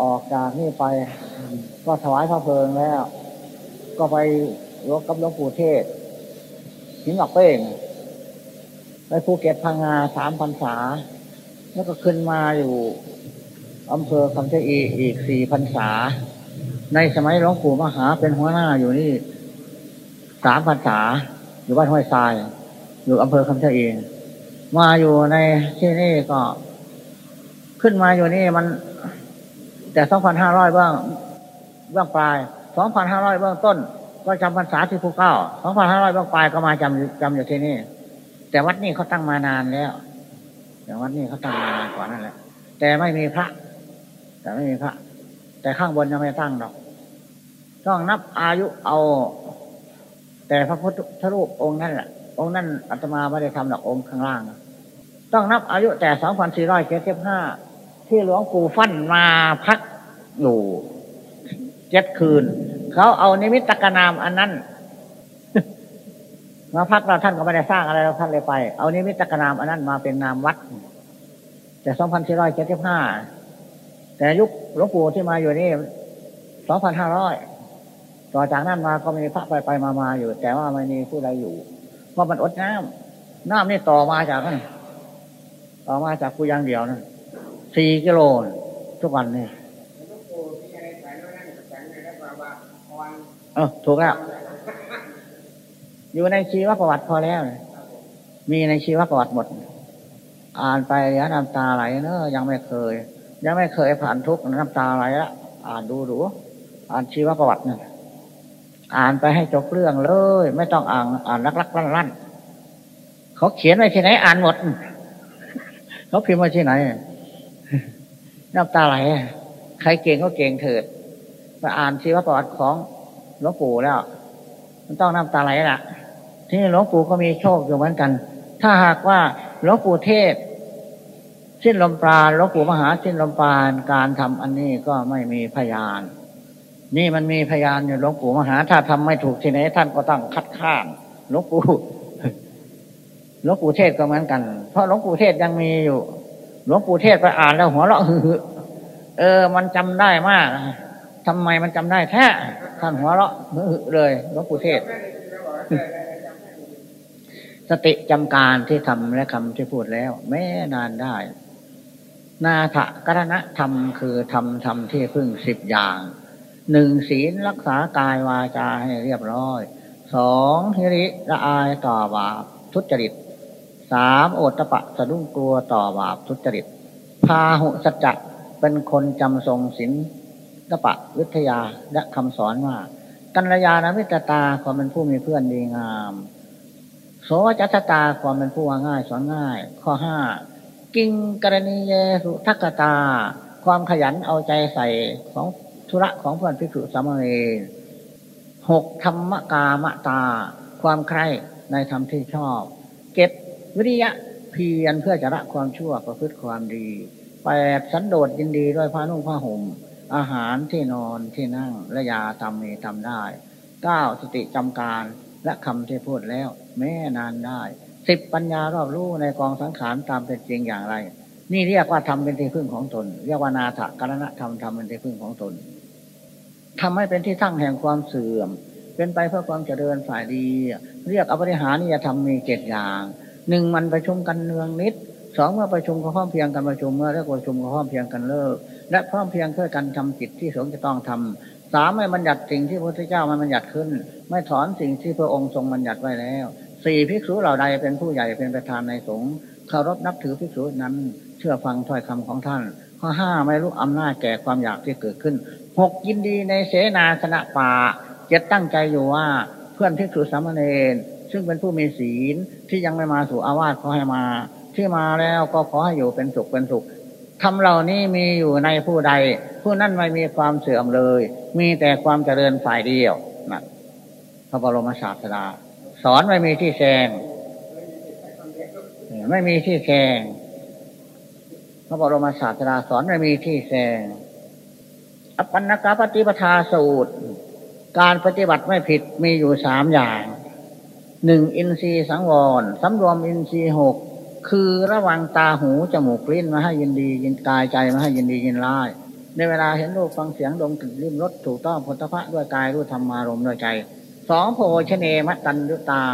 ออกจากนี่ไป ก็ถวายพระเพลิงแล้ว ก็ไปรบกับหลวงปู่เทศหินหลอกเป้งไปภูเก็ตพังงาสามพรรษา แล้วก็ขึ้นมาอยู่อำเภอคำเจอีอีกสี่พรรษา ในสมัยหลวงปู่มหาเป็นหัวหน้าอยู่นี่สามพรรษา อยู่บ้านห้วยทราย อยู่อำเภอคำเจอีมาอยู่ในที่นี่ก็ ขึ้นมาอยู่นี่มัน แต่สองพันห้าร้อยเบื้องเบื้องปลายสองพันห้าร้อยเบื้องต้น ก็จำพรรษาที่ภูเก้าสองพันห้าร้อยเบื้องปลายก็มาจำจำอยู่ที่นี่ แต่วัดนี้เขาตั้งมานานแล้วแต่วัดนี้เขาตั้งมานานกว่านั่นแหละ แต่ไม่มีพระ แต่ไม่มีพระ แต่ข้างบนยังไม่ตั้งหรอกต้องนับอายุเอา แต่พระพุทธรูปองค์นั่นแหละองค์นั่นอาตมาไม่ได้ทำหรอกองค์ข้างล่าง ต้องนับอายุแต่สองพันสี่ร้อยเจ็ดสิบห้า ที่หลวงปู่ฟั่นมาพักอยู่เจ็ดคืน เขาเอานิมิตกนามอันนั้นมาพักเราท่านก็ไม่ได้สร้างอะไรเราท่านเลยไป เอานิมิตกนามอันนั้นมาเป็นนามวัด แต่สองพันสี่ร้อยเจ็ดสิบห้าแต่ยุคหลวงปู่ที่มาอยู่นี่สองพันห้าร้อยต่อจากนั้นมาก็มีพระไปไปมามาอยู่ แต่ว่าไม่มีผู้ใดอยู่ เพราะมันอดน้ำน้ำนี่ต่อมาจากนั้นต่อมาจากกูยังเดียวนะ สี่กิโลทุกวันนี่เออถูกแล้วอยู่ในชีวประวัติพอแล้วมีในชีวประวัติหมด อ่านไปเดี๋ยวน้ำตาไหลเนอะยังไม่เคย ยังไม่เคยผ่านทุกน้ำตาไหลละอ่านดูดูอ่านชีวประวัติเนี่ยอ่านไปให้จบเรื่องเลย ไม่ต้องอ่านอ่านลักลักลั่นลั่นเขาเขียนไว้ที่ไหนอ่านหมดเขาพิมพ์ไว้ที่ไหน น้ำตาไหลใครเก่งก็เก่งเถิดมาอ่านชีวประวัติของหลวงปู่แล้ว มันต้องน้ำตาไหลละที่หลวงปู่ก็มีโชคอยู่เหมือนกัน ถ้าหากว่าหลวงปู่เทศ สิ้นลมปราณหลวงปู่มหาสิ้นลมปราณการทำอันนี้ก็ไม่มีพยาน นี่มันมีพยานอยู่หลวงปู่มหา ถ้าทำไม่ถูกที่ไหนท่านก็ต้องคัดค้านหลวงปู่หลวงปู่เทศก็เหมือนกัน เพราะหลวงปู่เทศยังมีอยู่ หลวงปู่เทศไปอ่านแล้วหัวเราะฮือเออ มันจำได้มากทำไมมันจำได้แท้ท่านหัวเราะฮือเลยหลวงปู่เทศ สติจำการที่ทำและคำที่พูดแล้ว แม้นานได้ นาถกรณธรรมคือทำทำที่พึ่งสิบอย่างหนึ่งศีลรักษากายวาจาให้เรียบร้อยสองฮิริละอายต่อบาปทุจริต สามโอตปะสะดุ้งกลัวต่อบาปทุจริต พาหุสัจจะเป็นคนจำทรงศีลตปะวิทยาและคำสอนว่า กัลยาณมิตรตาความเป็นผู้มีเพื่อนดีงาม โสจัตตาความเป็นผู้ว่าง่ายสอนง่าย ข้อห้ากิงกรณีเยสุทักตา ความขยันเอาใจใส่ของธุระของเพื่อนพิสุสามเณรหกธรรมกามตา ความใคร่ในธรรมที่ชอบเก็บ วิริยะเพียรเพื่อจะละความชั่วประพฤติความดีแปดสันโดษยินดีด้วยผ้านุ่งผ้าห่มอาหารที่นอนที่นั่งและยาทำมีทำได้เก้าสติจำการและคำที่พูดแล้ว แม้นานได้สิบปัญญารอบรู้ในกองสังขารตามเป็นจริงอย่างไร นี่เรียกว่าทำเป็นที่พึ่งของตน เรียกว่านาถกรณธรรมทำเป็นที่พึ่งของตนทำให้เป็นที่ตั้งแห่งความเสื่อม เป็นไปเพื่อความเจริญฝ่ายดี เรียกอภิหานิยธรรมมีเจ็ดอย่าง หนึ่งมันประชุมกันเนืองนิดสองเมื่อประชุมก็พร้อมเพียงกันประชุมเมื่อเลิกประชุมก็พร้อมเพียงกันเลิก และพร้อมเพียงเพื่อกันทำจิตที่สงจะต้องทำสามไม่บัญญัติสิ่งที่พระพุทธเจ้ามันบัญญัติขึ้น ไม่ถอนสิ่งที่พระองค์ทรงบัญญัติไว้แล้วสี่ภิกษุเหล่าใดเป็นผู้ใหญ่เป็นประธานในสงฆ์เคารพนับถือภิกษุนั้น เชื่อฟังถ้อยคำของท่าน ข้อห้าไม่รู้อำนาจแก่ความอยากที่เกิดขึ้นหกยินดีในเสนาสนะป่าเจ็ดตั้งใจอยู่ว่าเพื่อนภิกษุสามเณร ซึ่งเป็นผู้มีศีลที่ยังไม่มาสู่อาวาสขอให้มา ที่มาแล้วก็ขอให้อยู่เป็นสุขเป็นสุขทำเหล่านี้มีอยู่ในผู้ใด ผู้นั้นไม่มีความเสื่อมเลย มีแต่ความเจริญฝ่ายเดียวนะพระบรมศาสดาสอนไม่มีที่แซงไม่มีที่แซงพระบรมศาสดาสอนไม่มีที่แซงอปันนกปฏิปทาสูตร การปฏิบัติไม่ผิดมีอยู่สามอย่าง หนึ่งอินทรีย์สังวรสำรวมอินทรีย์หกคือระวังตาหูจมูกลิ้นมาให้ยินดียินกายใจมาให้ยินดียินร้าย ในเวลาเห็นรูปฟังเสียงดมกลิ่นริมรสถูกต้องพุทธะด้วยกายรู้ธรรมารมด้วยใจสองโพชเนมัตตันยุตา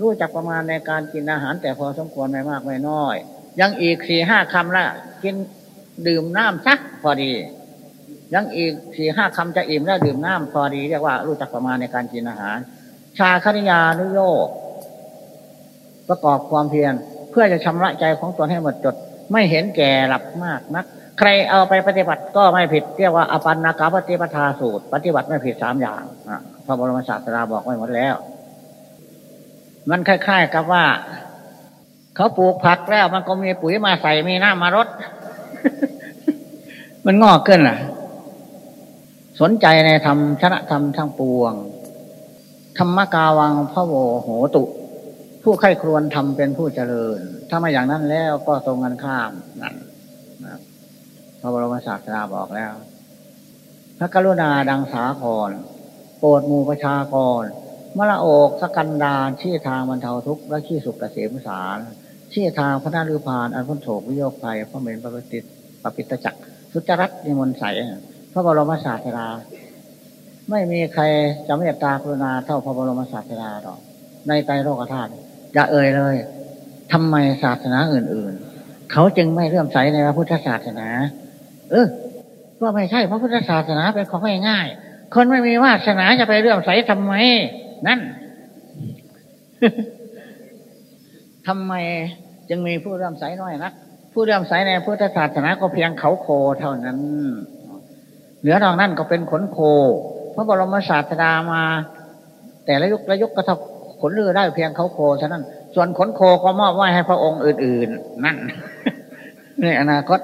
รู้จักประมาณในการกินอาหาร แต่พอสมควรไม่มากไม่น้อย ยังอีกสี่ห้าคำละกินดื่มน้ำสักพอดี ยังอีกสี่ห้าคำจะอิ่มแล้วดื่มน้ำพอดีเรียกว่ารู้จักประมาณในการกินอาหาร ชาคณิยานุโยกประกอบความเพียรเพื่อจะชำระใจของตนให้หมดจด ไม่เห็นแก่หลับมากนัก ใครเอาไปปฏิบัติก็ไม่ผิด เรียกว่าอปันนากาปฏิปทาสูตร ปฏิบัติไม่ผิดสามอย่างพระบรมศาสดาบอกไว้หมดแล้ว มันคล้ายๆกับว่า เขาปลูกผักแล้วมันก็มีปุ๋ยมาใส่มีน้ำมารดมันงอกขึ้นล่ะ สนใจในธรรมชนะธรรมทั้งปวง ธรรมกาวังพระโวโหตุ ผู้ใคร่ครวญทำเป็นผู้เจริญ ถ้าไม่อย่างนั้นแล้วก็ตรงกันข้ามนั่นพระบรมศาสดาบอกแล้ว พระกรุณาดังสาครโปรดมูประชากรมละโอกสกันดานชี้ทางบรรเทาทุกข์และชี้สุขเกษมสารชี้ทางพระนารุพานอันพ้นโศกวิโยคภัยพระเมนพระปฏิปปิตจักสุจรัตนิมนต์ใสพระบรมศาสดา ไม่มีใครจะเมตตากรุณาเท่าพระบรมศาสดาหรอก ในใจโลกธาตุอย่าเอ่ยเลยทำไมศาสนาอื่น ๆ เขาจึงไม่เลื่อมใสในพระพุทธศาสนา เออก็ไม่ใช่พระพุทธศาสนาเป็นของง่ายๆคนไม่มีวาสนาจะไปเลื่อมใสทำไม นั่นทำไมจึงมีผู้เลื่อมใสน้อยนักผู้เลื่อมใสในพุทธศาสนาก็เพียงเขาโคเท่านั้น เหนือนอกนั่นก็เป็นขนโค พระบรมศาสดามา แต่ละยุคละยุคก็ทำขนเรือได้เพียงเขาโคเท่านั้น ส่วนขนโคก็มอบไว้ให้พระองค์อื่น ๆ นั่นในอนาคต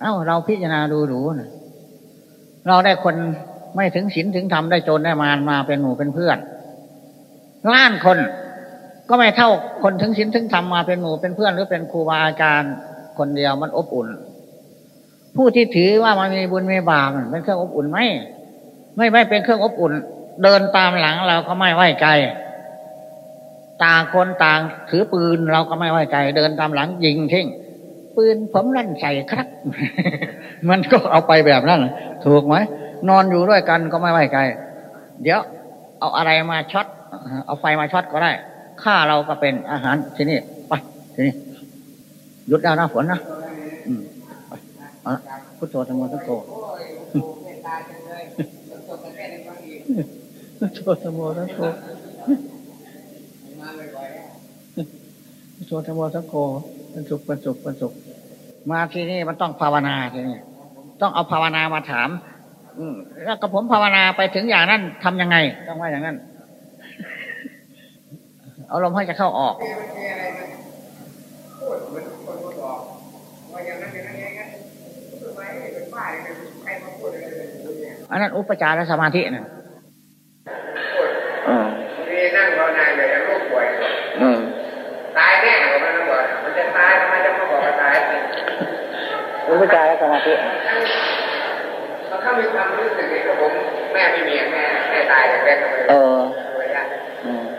เอ้าเราพิจารณาดูดูนะเราได้คนไม่ถึงศีลถึงธรรมได้โจรได้มารมาเป็นหมู่เป็นเพื่อนล้านคน ก็ไม่เท่าคนถึงศีลถึงธรรมมาเป็นหมู่เป็นเพื่อน หรือเป็นครูบาอาจารย์คนเดียวมันอบอุ่น ผู้ที่ถือว่ามันมีบุญมีบาปเป็นเครื่องอบอุ่นไหม ไม่ไม่เป็นเครื่องอบอุ่น เดินตามหลังเราก็ไม่ไว้ใจต่างคนต่างถือปืนเราก็ไม่ไว้ใจ เดินตามหลังยิงทิ้งปืนผมลั่นใส่ครับ มันก็เอาไปแบบนั้นถูกไหมนอนอยู่ด้วยกันก็ไม่ไว้ใจเดี๋ยว เอาอะไรมาช็อตเอาไฟมาช็อตก็ได้ฆ่าเราก็เป็นอาหารที่นี่ไปที่นี่หยุดดาวหน้าฝนนะอืมไปพุทโธธรรมสังโฆพุท โธธรรมสังโฆพุทโธธรรมสังโฆเป็นสุขเป็นสุขเป็นสุขมาที่นี่มันต้องภาวนาที่นี่ต้องเอาภาวนามาถาม อืแล้วก็ผมภาวนาไปถึงอย่างนั้นทำยังไง ต้องว่าอย่างนั้น เอาลมให้จะเข้าออกอันนั้นอุปจารสมาธินะ มีนั่งภาวนาอยู่ในโรคป่วยตายแน่ของมันบอกมันจะตายทำไมจะมาบอกว่าตายอุปจารสมาธิเขามีความรู้สึกในผมแม่ไม่มีแม่แม่ตายแต่แม่ก็ไม่รู้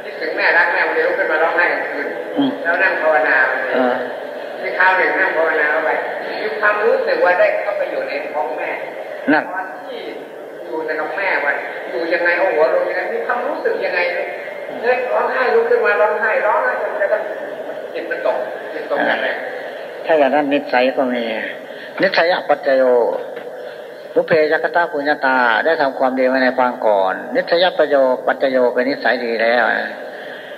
คิดถึงแม่รักแม่เดี๋ยวขึ้นมาร้องไห้กลางคืนแล้วนั่งภาวนามีคราวหนึ่งนั่งภาวนาเข้าไปมีความรู้สึกว่าได้เข้าไปอยู่ในท้องแม่นั่นที่ อยู่ในกับแม่วันอยู่ยังไงเอาหัวลงยังไงมีความรู้สึกยังไงเฮ้ยร้องไห้ลุกขึ้นมาร้องไห้ร้องไห้จนกระทั่งจิตมันตกจิตตกกันเลยถ้าอย่างนั้นนิสัยก็มีนิสัยปัจจโยรุเพยกตาปุญญาตาได้ทำความดีมาในปางก่อน นิสัยประโยปัจจโยเป็นนิสัยดีแล้ว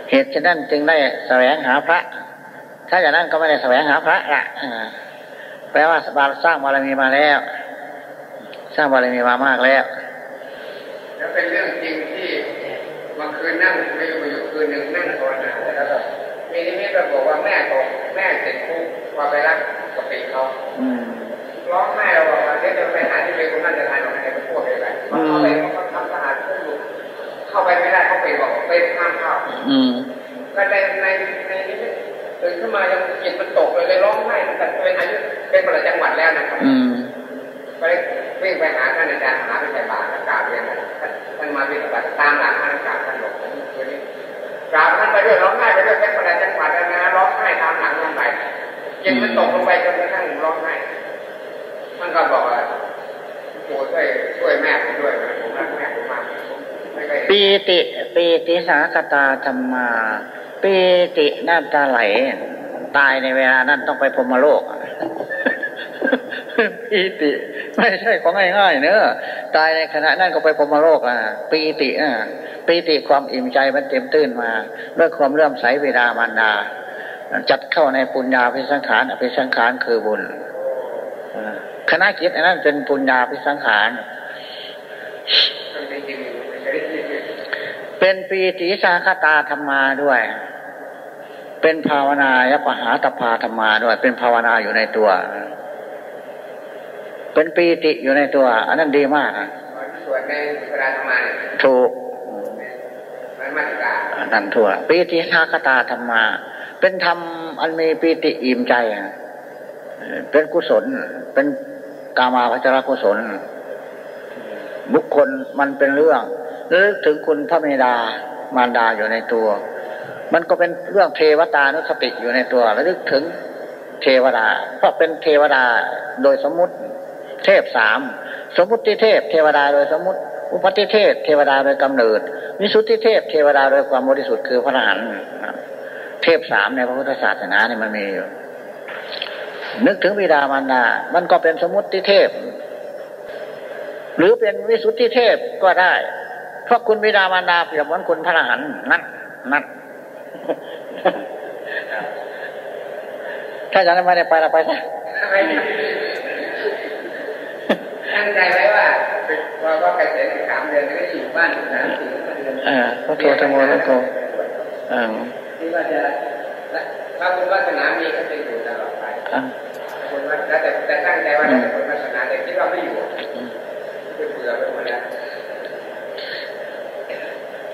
เหตุฉะนั้นจึงได้แสวงหาพระ ถ้าอย่างนั้นก็ไม่ได้แสวงหาพระละแปลว่าบารสร้างบารมีมาแล้ว สร้างบารมีมามากแล้ว แล้วเป็นเรื่องจริงที่บางคืนนั่งไม่อยู่คืนหนึ่งนั่งภาวนาแล้วมีนิมิตบอกว่าแม่ของแม่เสร็จคุกว่าไปรักกับปีเขาร้องไห้เราบอกว่าเดี๋ยวจะไปหาที่เป็นคนนั่นจะทานของใครไปพูดอะไรเขาเข้าไปเขาทำสะอาดทุกอยู่เข้าไปไม่ได้เขาไปบอกไปห้ามเข้าก็ในในในนี้ตื่นขึ้นมายังจิตมันตกเลยเลยร้องไห้แต่เป็นอายุเป็นประจังหวัดแล้วนะครับไป วิ่งไปหาท่านอาจารย์หาไปใส่บาตรกราบเรียนท่านมาปฏิบัติตามหลักท่านกราวท่านหลบตัวนี้กราบท่านไปด้วยร้องไห้ไปด้วยเป็นประเด็นจังหวัดนะร้องไห้ตามหลังลงไปยังมันตกลงไปจนกระทั่งร้องไห้ท่านก็บอกว่าโอ้ช่วยช่วยแม่ผมด้วยผมรักแม่ผมมากปีติปีติสาคตาธรรมาปีติน้ำตาไหล ตายในเวลานั้นต้องไปพรมโลก ปีติ ไม่ใช่ของง่ายๆเนอะตายในขณะนั้นก็ไปพรมโลกอะปีติอะปีติความอิ่มใจมันเต็มตื้นมาด้วยความเลื่อมใสเวลามารดาจัดเข้าในปุญญาพิสังขารอภิสังขารคือบุญคณะคิดอันั้นเป็นปุญญาพิสังขารเป็นปีติสาคตาธรรมาด้วย เป็นภาวนายปหาตภาธรรมาด้วย เป็นภาวนาอยู่ในตัว เป็นปีติอยู่ในตัว อันนั้นดีมากส่วนในเวลาธรรมาถูกนั่นทั่วปีติสาคตาธรรมา เป็นธรรมอันมีปีติอิ่มใจ เป็นกุศล เป็นกามาพัชรกุศล บุคคลมันเป็นเรื่องนึกถึงคุณพระเมดามารดาอยู่ในตัว มันก็เป็นเรื่องเทวตานุสติอยู่ในตัวแล้วนึกถึงเทวดาเพราะเป็นเทวดาโดยสมมุติ เทพสามสมมุติเทพเทวดาโดยสมมุติ อุปติเทพเทวดาโดยกำเนิดวิสุทธิเทพเทวดาโดยความบริสุทธิ์คือพระอรหันต์เทพสามในพระพุทธศาสนาเนี่ยมันมีอยู่นึกถึงบิดามารดา มันก็เป็นสมมุติเทพ หรือเป็นวิสุทธิเทพก็ได้ เพราะคุณบิดามารดาเปรียบเหมือนคุณพระอรหันต์นั่นนั่นถ้าอย่างนั้นไม่ได้ไปเราไปซะ ตั้งใจไว้ว่าว่าว่าเกษียณสามเดือนก็อยู่บ้านสามสี่เดือนอ่าพระโทธรรมแล้วก็อ่าที่ว่าจะถ้าคุณวัฒนามีก็จะอยู่ตลอดไปคุณว่าแต่แต่ตั้งใจว่าจะเป็นคุณวัฒนาแต่คิดว่าไม่อยู่เบื่อไปหมดแล้ว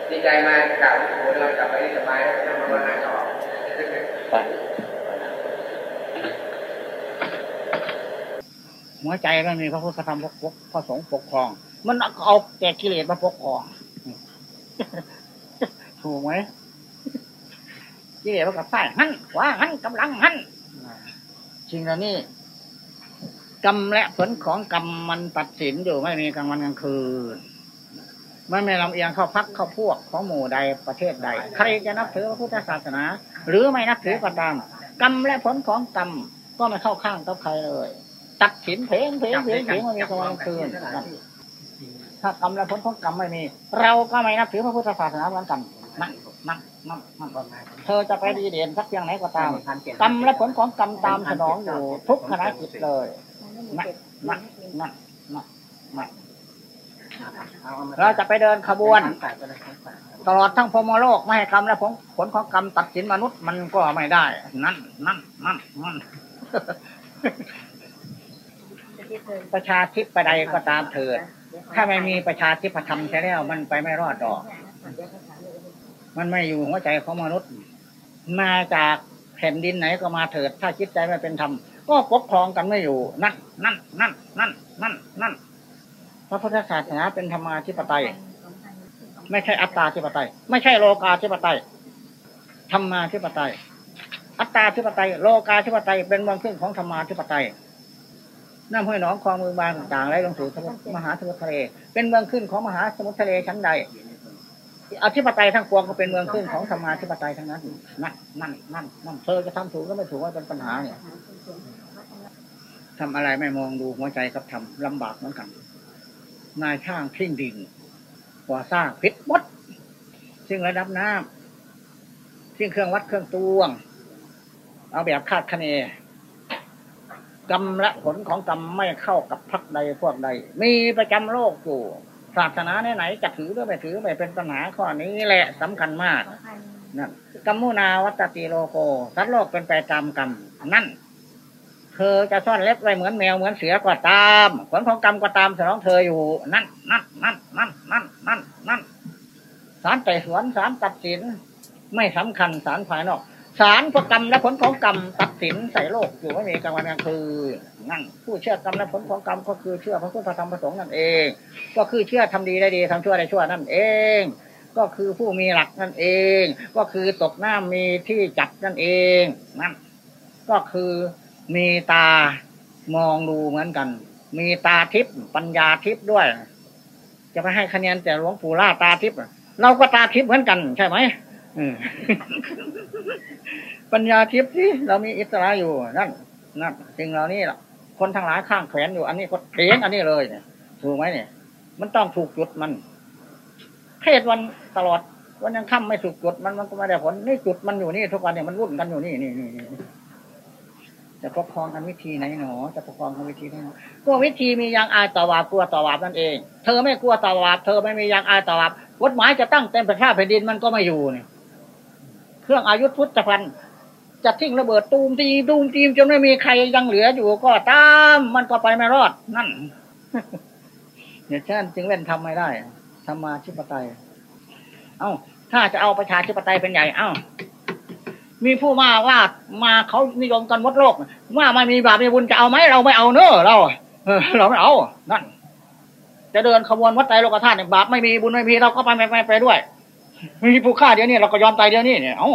ดีใจมากลับโอ้เรากลับไปสบายแล้วนั่งมาวันต่อ หัวใจมันมีพระพุทธธรรมปกพระสงฆ์ปกครอง มันเอาแต่กิเลสมาปกครองถูกไหมกิเลสมันกับใต้หันขวาหันกำลังหันจริงแล้วนี่กรรมและผลของกรรมมันตัดสินอยู่ไม่มีกลางวันกลางคืนมันไม่ลำเอียงเข้าพักเข้าพวกของหมู่ใดประเทศใด ใครจะนับถือพระพุทธศาสนา หรือไม่นับถือก็ตามกรรมและผลของกรรมก็ไม่เข้าข้างกับใครเลย ตัดสินเพลงเพลงเพลงเพลงมันมีกลางวันคืนถ้ากรรมและผลของกรรมไม่มี เราก็ไม่นับถือพระพุทธศาสนาเหมือนกันนั่นนั่นนั่นนั่นเธอจะไปดีเด่นสักเพียงไหนก็ตามกรรมและผลของกรรมตามสนองอยู่ ทุกขณะจิตเลยนั่นนั่นนั่นนั่นเราจะไปเดินขบวน ตลอดทั้งพมโลกไม่ให้กรรมและผลผลของกรรมตัดสินมนุษย์มันก็ไม่ได้ นั่นนั่นนั่นนั่น ประชาธิปไตยก็ตามเถิด ถ้าไม่มีประชาธิปธรรมใช่แล้วมันไปไม่รอดดอก มันไม่อยู่หัวใจของมนุษย์ มาจากแผ่นดินไหนก็มาเถิด ถ้าคิดใจไม่เป็นธรรมก็ปกครองกันไม่อยู่ นั่นนั่นนั่นนั่นนั่นนั่นพระพุทธศาสนาเป็นธรรมาธิปไตย ไม่ใช่อัตตาธิปไตย ไม่ใช่โลกาธิปไตยธรรมาธิปไตย อัตตาธิปไตย โลกาธิปไตยเป็นเมืองขึ้นของธรรมาธิปไตย น้ำห้วยหนองคลองมือบางต่างไหลงสู่มหาสมุทรทะเล เป็นเมืองขึ้นของมหาสมุทรทะเลชั้นใดอธิปไตยทั้งปวงก็เป็นเมืองขึ้นของธรรมาธิปไตยทั้งนั้นนั่นนั่นนั่นนั่นเธอจะทำถูกก็ไม่ถูกว่าเป็นปัญหาเนี่ยทำอะไรไม่มองดูหัวใจกับทำลำบากเหมือนกัน นายช่างทิ้งดินก่อสร้างพิษมดซึ่งระดับน้ำซึ่งเครื่องวัดเครื่องตวง เอาแบบคาดคะเน กรรมและผลของกรรมไม่เข้ากับพักใดพวกใด มีประจำโลกอยู่ศาสนาไหนจะถือหรือไม่ถือไม่เป็นปัญหาข้อนี้แหละสำคัญมากนั่นกรรมุนาวัตติโลโกสัตว์โลกเป็นไปตามกรรมนั่นเธอจะซ่อนเล็บไว้เหมือนแมวเหมือนเสือก็ตาม ผลของกรรมก็ตามสนองเธออยู่ นั่นนั่นนั่นนั่นนั่นนั่นนั่นสารไต่สวนสารตัดสิน ไม่สำคัญสารภายนอก สารพกรรมและผลของกรรมตัดสินใส่โลกอยู่ไม่มีกลางวันกลางคืนนั่นผู้เชื่อกรรมและผลของกรรมก็คือเชื่อพระพุทธธรรมประสงค์นั่นเอง ก็คือเชื่อทำดีได้ดีทำชั่วได้ชั่วนั่นเอง ก็คือผู้มีหลักนั่นเอง ก็คือตกน้ามีที่จับนั่นเองนั่นก็คือมีตามองดูเหมือนกัน มีตาทิพย์ปัญญาทิพย์ด้วย จะไปให้คะแนนแต่หลวงปู่ล่าตาทิพย์เราก็ตาทิพย์เหมือนกัน ใช่ไหม ปัญญาทิพย์ที่เรามีอิสระอยู่นั่นนั่นสิ่งเหล่านี้ล่ะ คนทั้งหลายข้างแขวนอยู่ อันนี้ก็เถียงอันนี้เลยเนี่ยถูกไหมเนี่ย มันต้องถูกจุดมัน เทศวันตลอดวันยังค่ำไม่ถูกจุดมันมันก็ไม่ได้ผลนี่จุดมันอยู่นี่ทุกวันเนี่ยมันวุ่นกันอยู่นี่นี่นี่จะปกครองกันวิธีไหนหนอจะปกครองกันวิธีไหนหนอพววิธีมียางอายต่อวาบกลัวต่อวาบนั่นเอง เธอไม่กลัวต่อวาบเธอไม่มียางอายต่อวาบกฎหมายจะตั้งเต็มประชาแผ่นดินมันก็ไม่อยู่เนี่ยเครื่องอายุพุทธพันธ์ จะทิ้งระเบิดตูมตีตูมตีมจนไม่มีใครยังเหลืออยู่ก็ตามมันก็ไปไม่รอดนั่นเนี่ยฉันจึงเล่นทำไม่ได้ธรรมาชิปไตย เอ้า ถ้าจะเอาประชาธิปไตยเป็นใหญ่เอ้า มีผู้มาว่ามาเขานิยมกันมดโลก ว่าไม่มีบาปมีบุญจะเอาไหมเราไม่เอาเนอะเราเราไม่เอา นั่น จะเดินขบวนวัดใจโลกธาตุเนี่ยบาปไม่มีบุญไม่มีเราก็ไปไปไปด้วย มีผู้ฆ่าเดี๋ยวนี้เราก็ยอมตายเดี๋ยวนี้เนี่ยเอ้า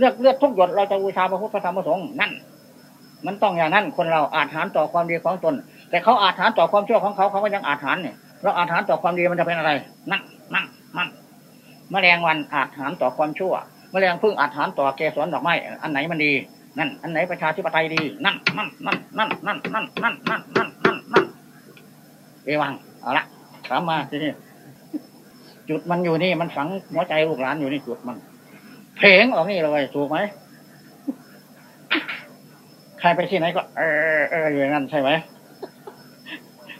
เลือกเลือกทุกหยดเราจะบูชาพระพุทธพระธรรมพระสงฆ์นั่น มันต้องอย่างนั้นคนเราอาจหารต่อความดีของตน แต่เขาอาจหารต่อความชั่วของเขาเขาก็ยังอาจหารเนี่ยเราอาจหารต่อความดีมันจะเป็นอะไร นั่นนั่นนั่นแมลงวันอาจหารต่อความชั่วแมลงพึ่งอาจหารต่อเกสรดอกไม้อันไหนมันดีนั่นอันไหนประชาธิปไตยดี นั่นนั่นนั่นนั่นนั่นนั่นนั่นนั่นนั่นนั่นนั่นเอวังเอาละถามมาทีนี้จุดมันอยู่นี่มันฝังหัวใจลูกหลานอยู่นี่จุดมัน เพลงออกนี่เลยถูกไหมใครไปที่ไหนก็ เออเอออยู่นั่นใช่ไหม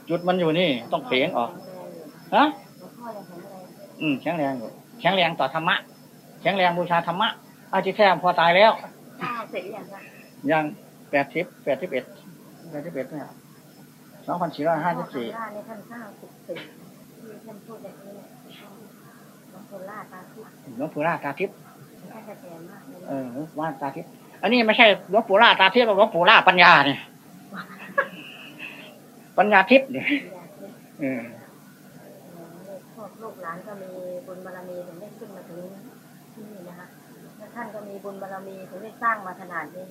จุดมันอยู่นี่ ต้องเพลงออกฮะอืมแข็งแรงอยู่แข็งแรงต่อธรรมะแข็งแรงบูชาธรรมะอาจิแท้พอตายแล้วเสร็จยังยังแปดสิบแปดสิบเอ็ดแปดสิบเอ็ดเนี่ยสองพันสี่ร้อยห้าสิบสี่ในท่านเก้าสิบสี่ที่ท่านพูดแบบนี้หลวงปู่ล่าตาทิพย์หลวงปู่ล่าตาทิพย์ เออว่าตาทิพย์อันนี้ไม่ใช่หลวงปู่ล่าตาทิพย์หลวงปู่ล่าปัญญาเนี่ยปัญญาทิพย์เนี่ยเออลูกหลานก็มีบุญบารมีถึงได้ขึ้นมาถึงที่นี่นะคะและท่านก็มีบุญบารมีถึงได้สร้างมาขนาดนี้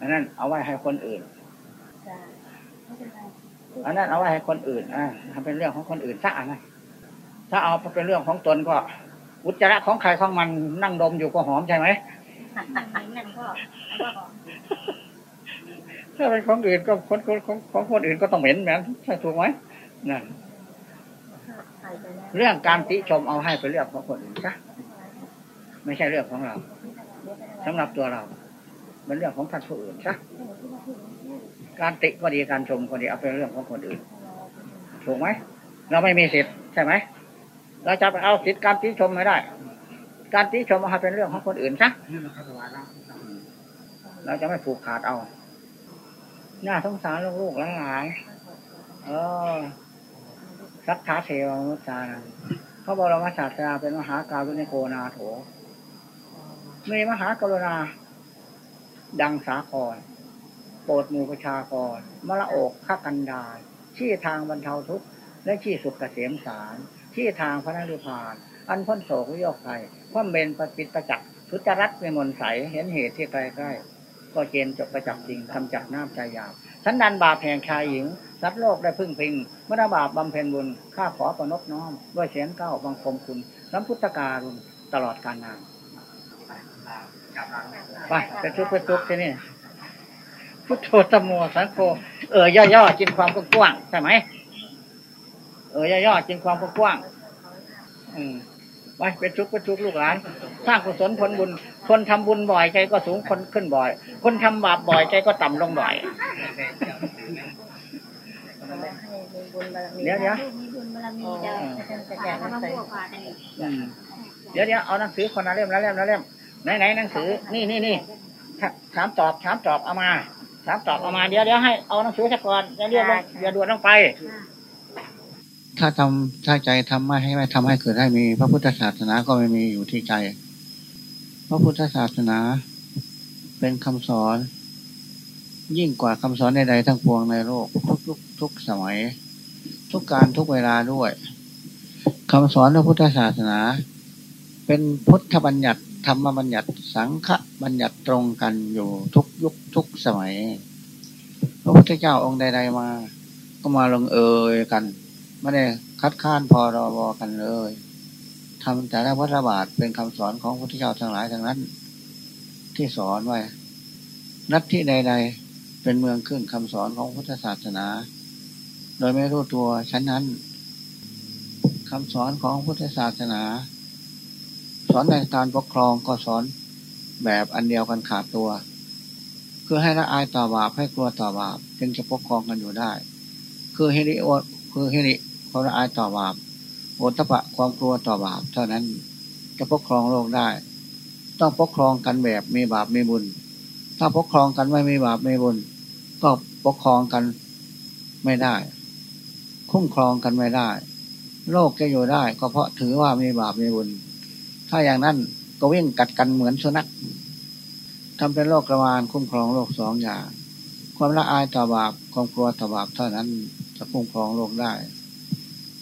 อันนั้นเอาไว้ให้คนอื่นอันนั้นเอาไว้ให้คนอื่น อ่าทำเป็นเรื่องของคนอื่นซะอะไรถ้าเอาเป็นเรื่องของตนก็ อุจจาระของใครของมันนั่งดมอยู่ก็หอมใช่ไหมถ้าเป็นของอื่นก็คนของของคนอื่นก็ต้องเหม็นเหมือนใช่ถูกไหมนั่นเรื่องการติชมเอาให้เป็นเรื่องของคนอื่นจ้ะไม่ใช่เรื่องของเราสำหรับตัวเราเป็นเรื่องของท่านผู้อื่นจ้ะการติก็ดีการชมก็ดีเอาเป็นเรื่องของคนอื่น ถูกไหมเราไม่มีสิทธิ์ใช่ไหม เราจะไปเอาสิทธิ์การติชมไม่ได้ การติชมเอาเป็นเรื่องของคนอื่นจ้ะเราจะไม่ผูกขาดเอา หน้าสงสารลูกๆหลายๆเออสัทธาเทวมุจานังพระบรมศาสดาเป็นมหาการุณิโกนาโถมีมหากรุณา ดังสาครโปรดมูประชากรมละโอกข้ากันดาชี้ทางบรรเทาทุกข์และชี้สุขเกษมสาร ชี้ทางพระนริพานอันพ้นโศกวิโยคไทยคว่ำเบนปฏิประจักษ์ทุจรัตในมนใสเห็นเหตุที่ใกล้ๆก็เจนจบประจักษ์จริงทำจักน้ำใจยาวสันดานบาปแห่งชายหญิง สัตว์โลกได้พึ่งพิงเมื่อบาปบำเพ็ญบุญข้าขอประนบน้อม ด้วยเสียงเก้าบังคมคุณน้ำพุทธการุณตลอดกาลนานไปไปทุกไปทุกที่นี่พุทโธตโมสังโฆเออย่อๆจินความกว้างใช่ไหม เออย่อๆจินความกว้างอืมไปเป็นทุกข์เป็นทุกข์ลูกหลานสร้างกุศลผลบุญ คนทำบุญบ่อยใจก็สูงคนขึ้นบ่อย คนทำบาปบ่อยใจก็ต่ำลงบ่อยเดี๋ยวเดี๋ยวเดี๋ยวเดี๋ยวเอาหนังสือคนละเล่มละเล่มละเล่มไหนไหนหนังสือ นี่นี่นี่ถามตอบถามตอบเอามาถามตอบเอามาเดี๋ยวเดี๋ยวให้เอาหนังสือสักก่อนอย่าเรียกอย่าด่วนลงไป ถ้าทำถ้าใจทำไม่ให้ไม่ทำให้เกิดให้มี พระพุทธศาสนาก็ไม่มีอยู่ที่ใจ พระพุทธศาสนา เป็นคำสอน ยิ่งกว่าคำสอนใดๆทั้งปวงในโลกทุกทุกทุกสมัย ทุกการทุกเวลาด้วยคำสอนพระพุทธศาสนา เป็นพุทธบัญญัติธรรมบัญญัติสังฆบัญญัติตรงกันอยู่ทุกยุคทุกสมัย พระพุทธเจ้าองค์ใด ๆมา ก็มาลงเอยกัน ไม่ได้คัดค้านพอรอบอกันเลยทำแต่ละวัฏบาทเป็นคำสอนของพระพุทธเจ้าทั้งหลายทั้งนั้น ที่สอนไว้ นัดที่ใด ๆ เป็นเมืองขึ้นคำสอนของพุทธศาสนา โดยไม่รู้ตัวฉะนั้นคำสอนของพุทธศาสนา สอนในการปกครองก็สอนแบบอันเดียวกันขาดตัว คือให้ละอายต่อบาปให้กลัวต่อบาปจึงจะปกครองกันอยู่ได้ คือเฮริโอคือเฮริ ความละอายต่อบาปโอตปะความกลัวต่อบาป เท่านั้นจะปกครองโลกได้ ต้องปกครองกันแบบมีบาปมีบุญ ถ้าปกครองกันไม่มีบาปไม่บุญ ก็ปกครองกันไม่ได้ คุ้มครองกันไม่ได้ โลกจะอยู่ได้ ก็เพราะถือว่ามีบาปมีบุญ ถ้าอย่างนั้นก็วิ่งกัดกันเหมือนสุนัขทำเป็นโลกกระวานคุ้มครองโลกสองอย่าง ความละอายต่อบาปความกลัวต่อบาปเท่านั้นจะคุ้มครองโลกได้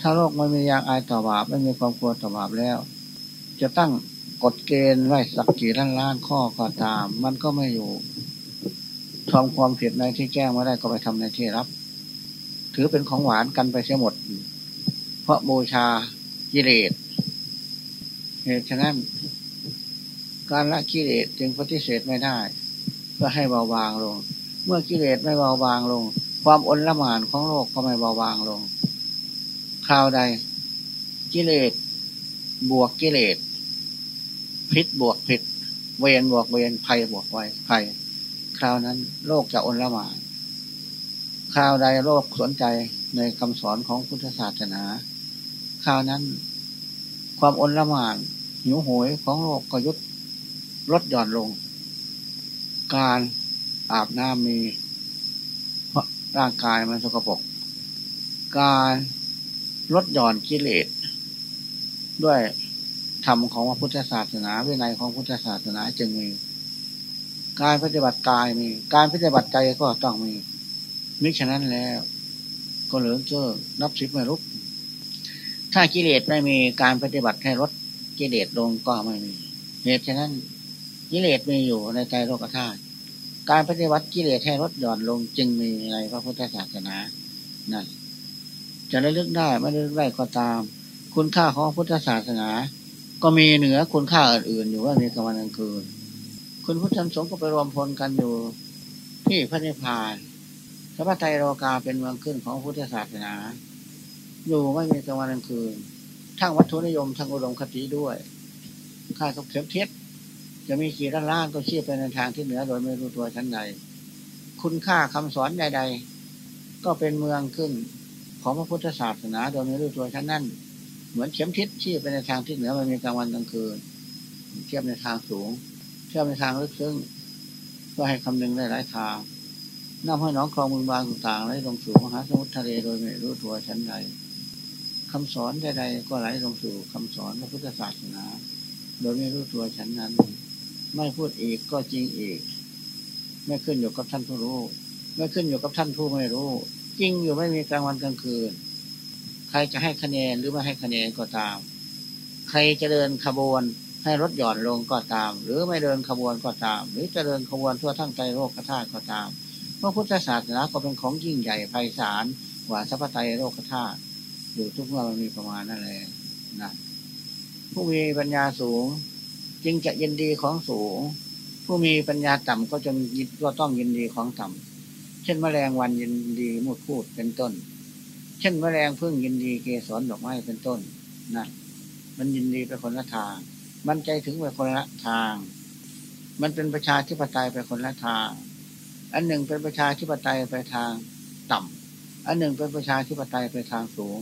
ถ้าโลกไม่มียางอายต่อบาปไม่มีความกลัวต่อบาปแล้ว จะตั้งกฎเกณฑ์ไว้สักกี่ล้านล้านข้อก็ตาม มันก็ไม่อยู่ทำความผิดในที่แจ้งไม่ได้ก็ไปทำในที่รับ ถือเป็นของหวานกันไปเสียหมด เพราะบูชากิเลสเหตุฉะนั้น การละกิเลสจึงปฏิเสธไม่ได้ เพื่อให้เบาบางลง เมื่อกิเลสไม่เบาบางลง ความอนละหมานของโลกก็ไม่เบาบางลง คราวใด กิเลสบวกกิเลสพิษบวกพิษเวรบวกเวรภัยบวกไวภัย คราวนั้นโลกจะอนละหมานคราวใดโลกสนใจในคำสอนของพุทธศาสนา คราวนั้น ความอนละหมานหิวโหยของโลกก็ยุดลดหย่อนลง การอาบน้ำมี เพราะร่างกายมันสกปรกการ ลดหย่อนกิเลสด้วยธรรมของพระพุทธศาสนาวินัยของพุทธศาสนาจึงมี การปฏิบัติกายมี การปฏิบัติใจก็ต้องมีมิฉะนั้นแล้ว ก็เหลือเจอนับสิบไม่ลุกถ้ากิเลสไม่มีการปฏิบัติให้ลดกิเลสลงก็ไม่มีเหตุฉะนั้นกิเลสมีอยู่ในใจโลกธาตุการปฏิบัติกิเลสให้ลดหย่อนลงจึงมีในพระพุทธศาสนานั่น จะได้ลึกได้ไม่ได้ลึกได้ก็ตาม คุณค่าของพุทธศาสนา ก็มีเหนือคุณค่าอื่นๆอยู่ว่ามีกลางวันกลางคืน คุณพุทธสงฆ์ก็ไปรวมพลกันอยู่ ที่พระนิพพานพระไตรโลกาเป็นเมืองขึ้นของพุทธศาสนา อยู่ไม่มีกลางวันกลางคืน ทั้งวัตถุนิยมทั้งอุดมคติด้วยข้ากับเข็มเท็ดจะมีกี่ล้านล้านก็เชี้ไปในทางที่เหนือโดยไม่รู้ตัวชั้นใด คุณค่าคำสอนใด ๆ ก็เป็นเมืองขึ้น ของพระพุทธศาสนาโดยไม่รู้ตัวชั้นนั้นเหมือนเข็มทิศชี้ไปในทางที่เหนือมันมีกลางวันกลางคืน เทียบในทางสูง เทียบในทางลึกซึ้งเพื่อให้คำนึงได้หลายทางน้ำให้น้องคลองมึงบางต่างๆไหลลงสู่มหาสมุทรทะเลโดยไม่รู้ตัวชั้นใดคำสอนใดๆก็ไหลลงสู่คำสอนพระพุทธศาสนา โดยไม่รู้ตัวชั้นนั้น ไม่พูดอีกก็จริงอีก ไม่ขึ้นอยู่กับท่านผู้รู้ ไม่ขึ้นอยู่กับท่านผู้ไม่รู้ จริงอยู่ไม่มีกลางวันกลางคืน ใครจะให้คะแนนหรือไม่ให้คะแนนก็ตาม ใครจะเดินขบวนให้รถหย่อนลงก็ตาม หรือไม่เดินขบวนก็ตาม หรือจะเดินขบวนทั่วทั้งใจโลกธาตุก็ตามพระพุทธศาสนาก็เป็นของยิ่งใหญ่ไพศาลกว่าสัพพไตโลกธาตุอยู่ทุกเมื่อมันมีประมาณนั่นแหละนะผู้มีปัญญาสูง จึงจะยินดีของสูง ผู้มีปัญญาต่ำก็จะยินก็ต้องยินดีของต่ำเช่นแมลงวันยินดีมุดพูดเป็นต้น เช่นแมลงพึ่งยินดีเกสรดอกไม้เป็นต้นนะมันยินดีไปคนละทาง มันใจถึงไปคนละทาง มันเป็นประชาธิปไตยไปคนละทาง อันหนึ่งเป็นประชาธิปไตยไปทางต่ำอันหนึ่งเป็นประชาธิปไตยไปทางสูง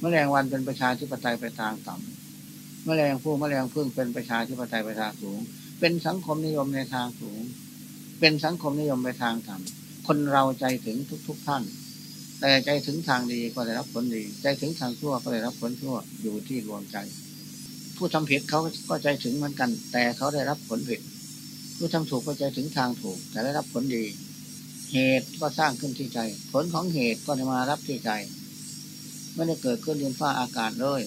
แมลงวันเป็นประชาธิปไตยไปทางต่ำมแมลงผู้มแมลงพึ่งเป็นประชาธิปไตยไปทางสูง เป็นสังคมนิยมในทางสูง เป็นสังคมนิยมไปทางต่ำ คนเราใจถึงทุกๆทท่าน แต่ใจถึงทางดีก็ได้รับผลดี ใจถึงทางชั่วก็ได้รับผลชั่วอยู่ที่รวมใจ ผู้ทำผิดเขาก็ใจถึงเหมือนกัน แต่เขาได้รับผลผิด ผู้ทำถูกก็ใจถึงทางถูก แต่ได้รับผลดี เหตุก็สร้างขึ้นที่ใจ ผลของเหตุก็จะมารับที่ใจ ไม่ได้เกิดขึ้นเรียนฟ้าอากาศเลย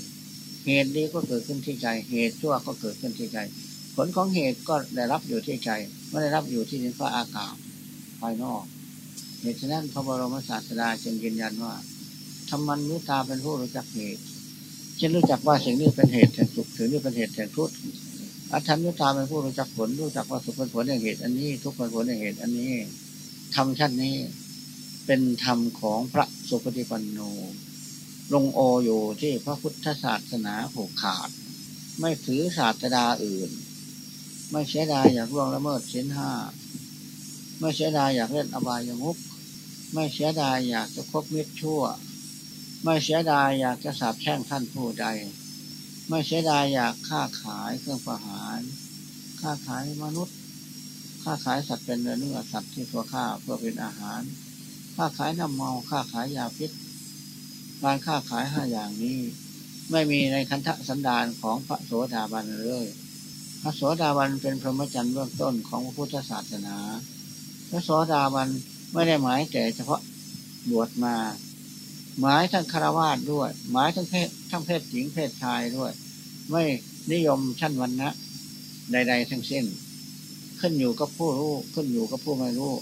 เหตุดีก็เกิดขึ้นที่ใจ เหตุชั่วก็เกิดขึ้นที่ใจ ผลของเหตุก็ได้รับอยู่ที่ใจ ไม่ได้รับอยู่ที่ดินฟ้าอากาศภายนอก เหตุฉะนั้นพระบรมศาสดาจึงยืนยันว่าธรรมันนิตาเป็นผู้รู้จักเหตุเช่นรู้จักว่าสิ่งนี้เป็นเหตุแห่งสุขสิ่งนี้เป็นเหตุแห่งทุกข์อัตถันิตาเป็นผู้รู้จักผลรู้จักว่าสุขเป็นผลแห่งเหตุ อันนี้ทุกข์เป็นผลแห่งเหตุ อันนี้ธรรมชั้นนี้ เป็นธรรมของพระสุปฏิปันโนลงโออยู่ที่พระพุทธศาสนาผูกขาด ไม่ถือศาสดาอื่น ไม่เสียดายอยากล่วงละเมิดเส้นห้าไม่เสียดายอยากเล่นอบายมุก ไม่เสียดายอยากจะคบมิตรชั่ว ไม่เสียดายอยากจะสาบแช่งท่านผู้ใด ไม่เสียดายอยากค้าขายเครื่องประหาร ค้าขายมนุษย์ ค้าขายสัตว์เป็นเนื้อสัตว์ที่ตัวข้าเพื่อเป็นอาหาร ค้าขายน้ำเมาค้าขายยาพิษการค้าขายห้าอย่างนี้ ไม่มีในคันธสันดานของพระโสดาบันเลยพระโสดาบันเป็นพรหมจรรย์เบื้องต้นของพระพุทธศาสนา พระโสดาบัน ไม่ได้หมายแต่เฉพาะบวชมา หมายทั้งคารวาสด้วย หมายทั้งเพศทั้งเพศหญิงเพศชายด้วย ไม่นิยมชั้นวันนะใด ๆ ทั้งสิ้น ขึ้นอยู่กับผู้รู้ ขึ้นอยู่กับผู้ไม่รู้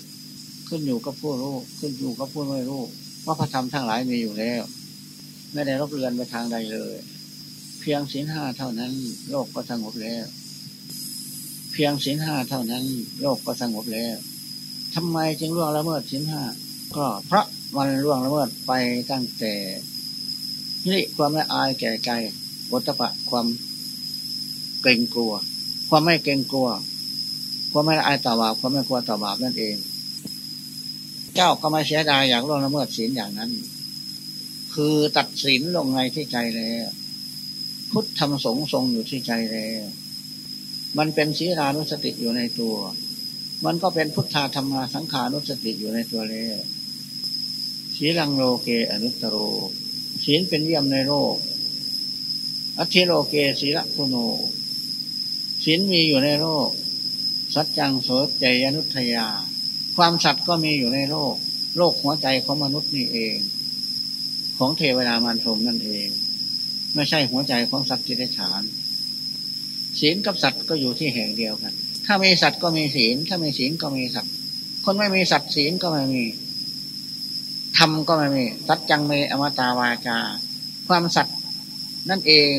ขึ้นอยู่กับผู้รู้ ขึ้นอยู่กับผู้ไม่รู้ว่าพระธรรมทั้งหลายมีอยู่แล้ว ไม่ได้รบเรือนไปทางใดเลย เพียงศีลห้าเท่านั้น โลกก็สงบแล้ว เพียงศีลห้าเท่านั้น โลกก็สงบแล้ว ทำไมจึงล่วงละเมิดสินห้าก็เพราะมันล่วงละเมิดไปตั้งแต่นี่ความไม่อายแก่ใจวัตปะความเกรงกลัว ความไม่เกรงกลัว ความไม่อายต่อบาปความไม่กลัวต่อบาปนั่นเอง เจ้าก็ไม่เสียดายอยากล่วงละเมิดศีลอย่างนั้น คือตัดศีลลงในที่ใจแล้วพุทธธรรมสงทรงอยู่ที่ใจแล้ว มันเป็นศีลานุสติอยู่ในตัว มันก็เป็นพุทธาธรรมาสังขานุสติอยู่ในตัวแล้วศีลังโลเกอนุตตโรศีลเป็นเยี่ยมในโลกอัติโลเกศีลคุโนศีลมีอยู่ในโลก สัจจังโสใจอนุทยา ความสัตย์ก็มีอยู่ในโลก โลกหัวใจของมนุษย์นี่เอง ของเทวดามารพรมนั่นเอง ไม่ใช่หัวใจของสัตว์ที่ได้ฉานศีลกับสัตว์ก็อยู่ที่แห่งเดียวกัน ถ้ามีสัตว์ก็มีศีล ถ้ามีศีลก็มีสัตว์ คนไม่มีสัตว์ศีลก็ไม่มีธรรมก็ไม่มี สัจจังเมอมตาวาจา ความสัตว์นั่นเอง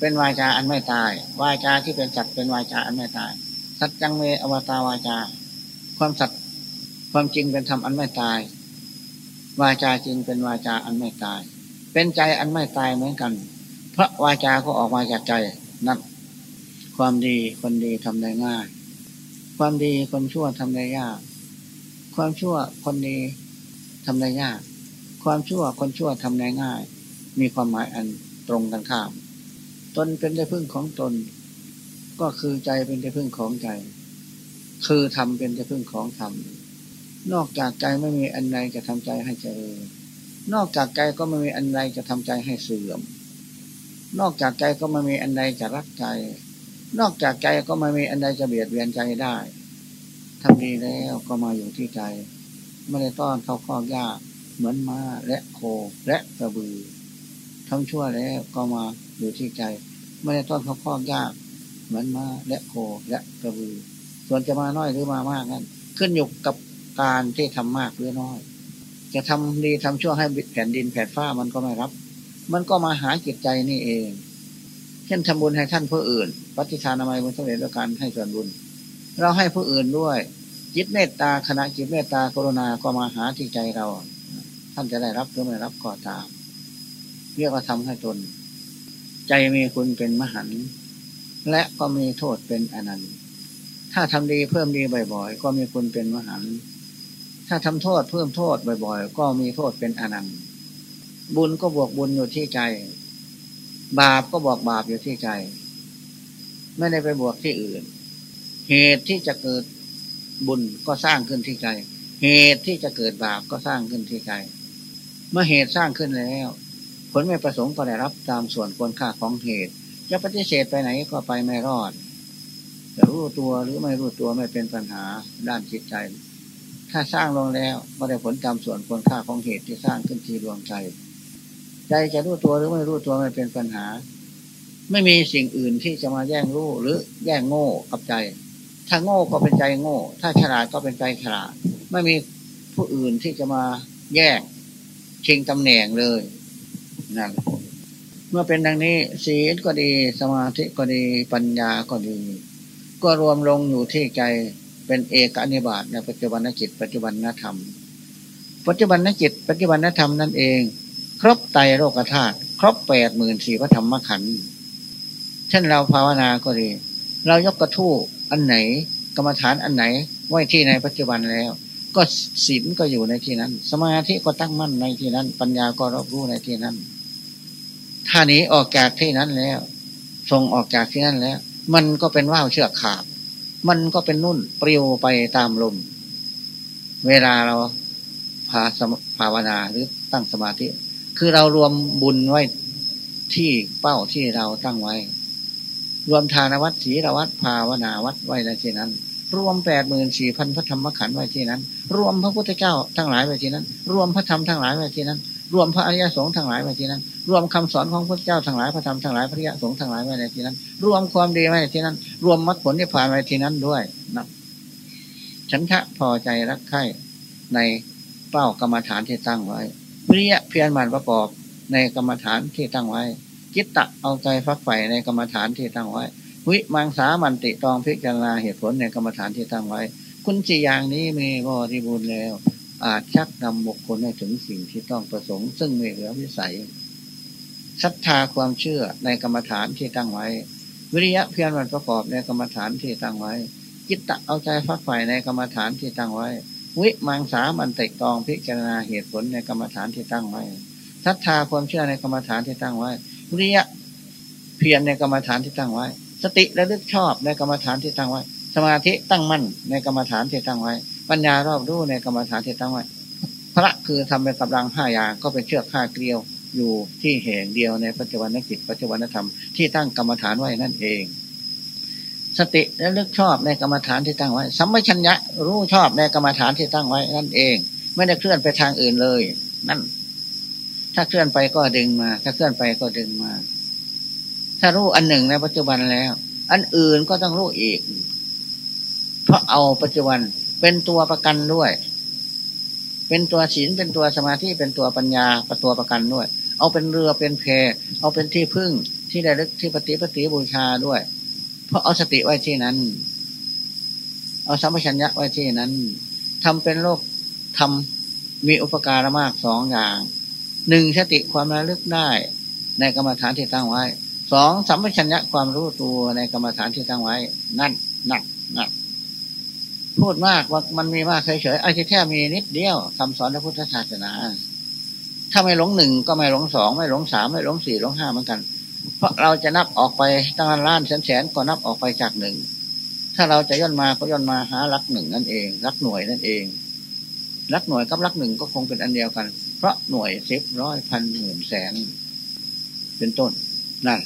เป็นวาจาอันไม่ตาย วาจาที่เป็นสัตว์เป็นวาจาอันไม่ตาย สัจจังเมอมตาวาจา ความสัตว์ความจริงเป็นธรรมอันไม่ตาย วาจาจริงเป็นวาจาอันไม่ตาย เป็นใจอันไม่ตายเหมือนกันเพราะวาจาก็ออกมาจากใจนั่นความดีคนดีทำได้ง่าย ความดีคนชั่วทำได้ยาก ความชั่วคนดีทำได้ยาก ความชั่วคนชั่วทำได้ง่าย มีความหมายอันตรงกันข้าม ตนเป็นได้พึ่งของตน ก็คือใจเป็นได้พึ่งของใจ คือทำเป็นได้พึ่งของธรรม นอกจากใจไม่มีอันใดจะทำใจให้เจริญ นอกจากใจก็ไม่มีอันใดจะทำใจให้เสื่อม นอกจากใจก็ไม่มีอันใดจะรักใจ นอกจากใจก็ไม่มีอันใดจะเบียดเบียนใจได้ทำดีแล้วก็มาอยู่ที่ใจ ไม่ได้ต้อนเข้าข้อยากเหมือนม้าและโคและกระบือทำชั่วแล้วก็มาอยู่ที่ใจ ไม่ได้ต้อนเข้าข้อยากเหมือนม้าและโคและกระบือ ส่วนจะมาน้อยหรือมามากนั้น ขึ้นอยู่กับการที่ทำมากหรือน้อย จะทำดีทำชั่วให้แผ่นดินแผ่นฟ้ามันก็ไม่รับ มันก็มาหาจิตใจนี่เอง เช่นทำบุญให้ท่านผู้อื่นปฏิทานนามัยบุญสำเร็จด้วยการให้ส่วนบุญ เราให้ผู้อื่นด้วยจิตเมตตาขณะจิตเมตตากรุณาก็มาหาที่ใจเรา ท่านจะได้รับหรือไม่รับก็ตาม เรียกว่าทำให้ตน ใจมีคุณเป็นมหันและก็มีโทษเป็นอนันต์ถ้าทำดีเพิ่มดีบ่อยๆ ก็มีคุณเป็นมหันถ้าทำโทษเพิ่มโทษบ่อยๆ ก็มีโทษเป็นอนันต์บุญก็บวกบุญอยู่ที่ใจ บาปก็บอกบาปอยู่ที่ใจ ไม่ได้ไปบวกที่อื่น เหตุที่จะเกิดบุญก็สร้างขึ้นที่ใจ เหตุที่จะเกิดบาปก็สร้างขึ้นที่ใจ เมื่อเหตุสร้างขึ้นแล้ว ผลไม่ประสงค์ก็ได้รับตามส่วนควรค่าของเหตุ จะปฏิเสธไปไหนก็ไปไม่รอดจะรู้ตัวหรือไม่รู้ตัวไม่เป็นปัญหาด้านจิตใจ ถ้าสร้างลงแล้วก็ได้ผลตามส่วนควรค่าของเหตุที่สร้างขึ้นที่ดวงใจ ใจจะรู้ตัวหรือไม่รู้ตัวไม่เป็นปัญหา ไม่มีสิ่งอื่นที่จะมาแย่งรู้หรือแย่งโง่กับใจ ถ้าโง่ก็เป็นใจโง่ ถ้าฉลาดก็เป็นใจฉลาด ไม่มีผู้อื่นที่จะมาแย่งชิงตำแหน่งเลยนั่นเมื่อเป็นดังนี้ศีลก็ดีสมาธิก็ดีปัญญาก็ดี ก็รวมลงอยู่ที่ใจเป็นเอกอนิบาตในปัจจุบันนจิต ปัจจุบันนธรรม ปัจจุบันนจิต ปัจจุบันนธรรมนั่นเอง รบไตโลกธาตุครบแปดหมื่นสี่พระธรรมขันธ์เช่นเราภาวนาก็ดี เรายกกระทู้อันไหน กรรมฐานอันไหน ไว้ที่ในปัจจุบันแล้ว ก็ศีลก็อยู่ในที่นั้น สมาธิก็ตั้งมั่นในที่นั้น ปัญญาก็รับรู้ในที่นั้น ถ้าหนีออกจากที่นั้นแล้วส่งออกจากที่นั้นแล้ว มันก็เป็นว่าวเชือกขาดมันก็เป็นนุ่นปลิวไปตามลม เวลาเราพาภาวนาหรือตั้งสมาธิ คือเรารวมบุญไว้ที่เป้าที่เราตั้งไว้ รวมทานวัดศีลวัดภาวนาวัดไว้ในที่นั้น รวมแปดหมื่นสี่พันพระธรรมขันธ์ไว้ที่นั้น รวมพระพุทธเจ้าทั้งหลายไว้ที่นั้น รวมพระธรรมทั้งหลายไว้ที่นั้น รวมพระอริยสงฆ์ทั้งหลายไว้ที่นั้น รวมคำสอนของพระเจ้าทั้งหลายพระธรรมทั้งหลายพระอริยสงฆ์ทั้งหลายไว้ในที่นั้น รวมความดีไว้ในที่นั้น รวมมรรคผลนิพพานไว้ที่นั้นด้วยนะฉันทะพอใจรักใคร่ในเป้ากรรมฐานที่ตั้งไว้ วิริยะเพียรมันประกอบในกรรมฐานที่ตั้งไว้จิตตะเอาใจฟักใฝ่ในกรรมฐานที่ตั้งไว้ วิมังสามันติตองพิจารณาเหตุผลในกรรมฐานที่ตั้งไว้ คุณสี่อย่างนี้มีบริบูรณ์แล้ว อาจชักนำบุคคลให้ถึงสิ่งที่ต้องประสงค์ ซึ่งไม่เหลือวิสัยศรัทธาความเชื่อในกรรมฐานที่ตั้งไว้ วิริยะเพียรมันประกอบในกรรมฐานที่ตั้งไว้จิตตะเอาใจฟักใฝ่ในกรรมฐานที่ตั้งไว้ วิมังสามันติตองพิจารณาเหตุผลในกรรมฐานที่ตั้งไว้ศรัทธาความเชื่อในกรรมฐานที่ตั้งไว้วิริยะเพียรในกรรมฐานที่ตั้งไว้ สติและลึกชอบในกรรมฐานที่ตั้งไว้ สมาธิตั้งมั่นในกรรมฐานที่ตั้งไว้ ปัญญารอบรู้ในกรรมฐานที่ตั้งไว้ พระคือทำเป็นกำลังห้าอย่างก็เป็นเชือกห้าเกลียวอยู่ที่แห่งเดียวในปัจจุบันนกิจปัจจุบันธรรมที่ตั้งกรรมฐานไว้นั่นเอง สติและลึกชอบในกรรมฐานที่ตั้งไว้ สัมมชัญญะรู้ชอบในกรรมฐานที่ตั้งไว้นั่นเอง ไม่ได้เคลื่อนไปทางอื่นเลย นั่น ถ้าเคลื่อนไปก็ดึงมา ถ้าเคลื่อนไปก็ดึงมา ถ้ารู้อันหนึ่งในปัจจุบันแล้ว อันอื่นก็ต้องรู้อีก เพราะเอาปัจจุบันเป็นตัวประกันด้วย เป็นตัวศีลเป็นตัวสมาธิเป็นตัวปัญญาเป็นตัวประกันด้วย เอาเป็นเรือเป็นเพเอาเป็นที่พึ่งที่ได้ลึกที่ปฏิปฏิบูชาด้วย เพราะเอาสติไว้ที่นั้น เอาสัมปชัญญะไว้ที่นั้นทำเป็นโลกทำมีอุปการะมากสองอย่างหนึ่งสติความระลึกได้ ในกรรมฐานที่ตั้งไว้สองสัมปชัญญะความรู้ตัวในกรรมฐานที่ตั้งไว้ นั่นนั่นนั่นพูดมากว่ามันมีมากเฉยๆไอ้ที่แท้มีนิดเดียวคำสอนพระพุทธศาสนา ถ้าไม่หลงหนึ่งก็ไม่หลงสองไม่หลงสามไม่หลงสี่หลงห้าเหมือนกัน เพราะเราจะนับออกไปตั้งล้านแสนแสนก็นับออกไปจากหนึ่ง ถ้าเราจะย่นมาก็ย่นมาหาลักหนึ่งนั่นเองลักหน่วยนั่นเองลักหน่วยกับลักหนึ่งก็คงเป็นอันเดียวกัน เพราะหน่วยสิบร้อยพันหมื่นแสน เป็นต้นนั่น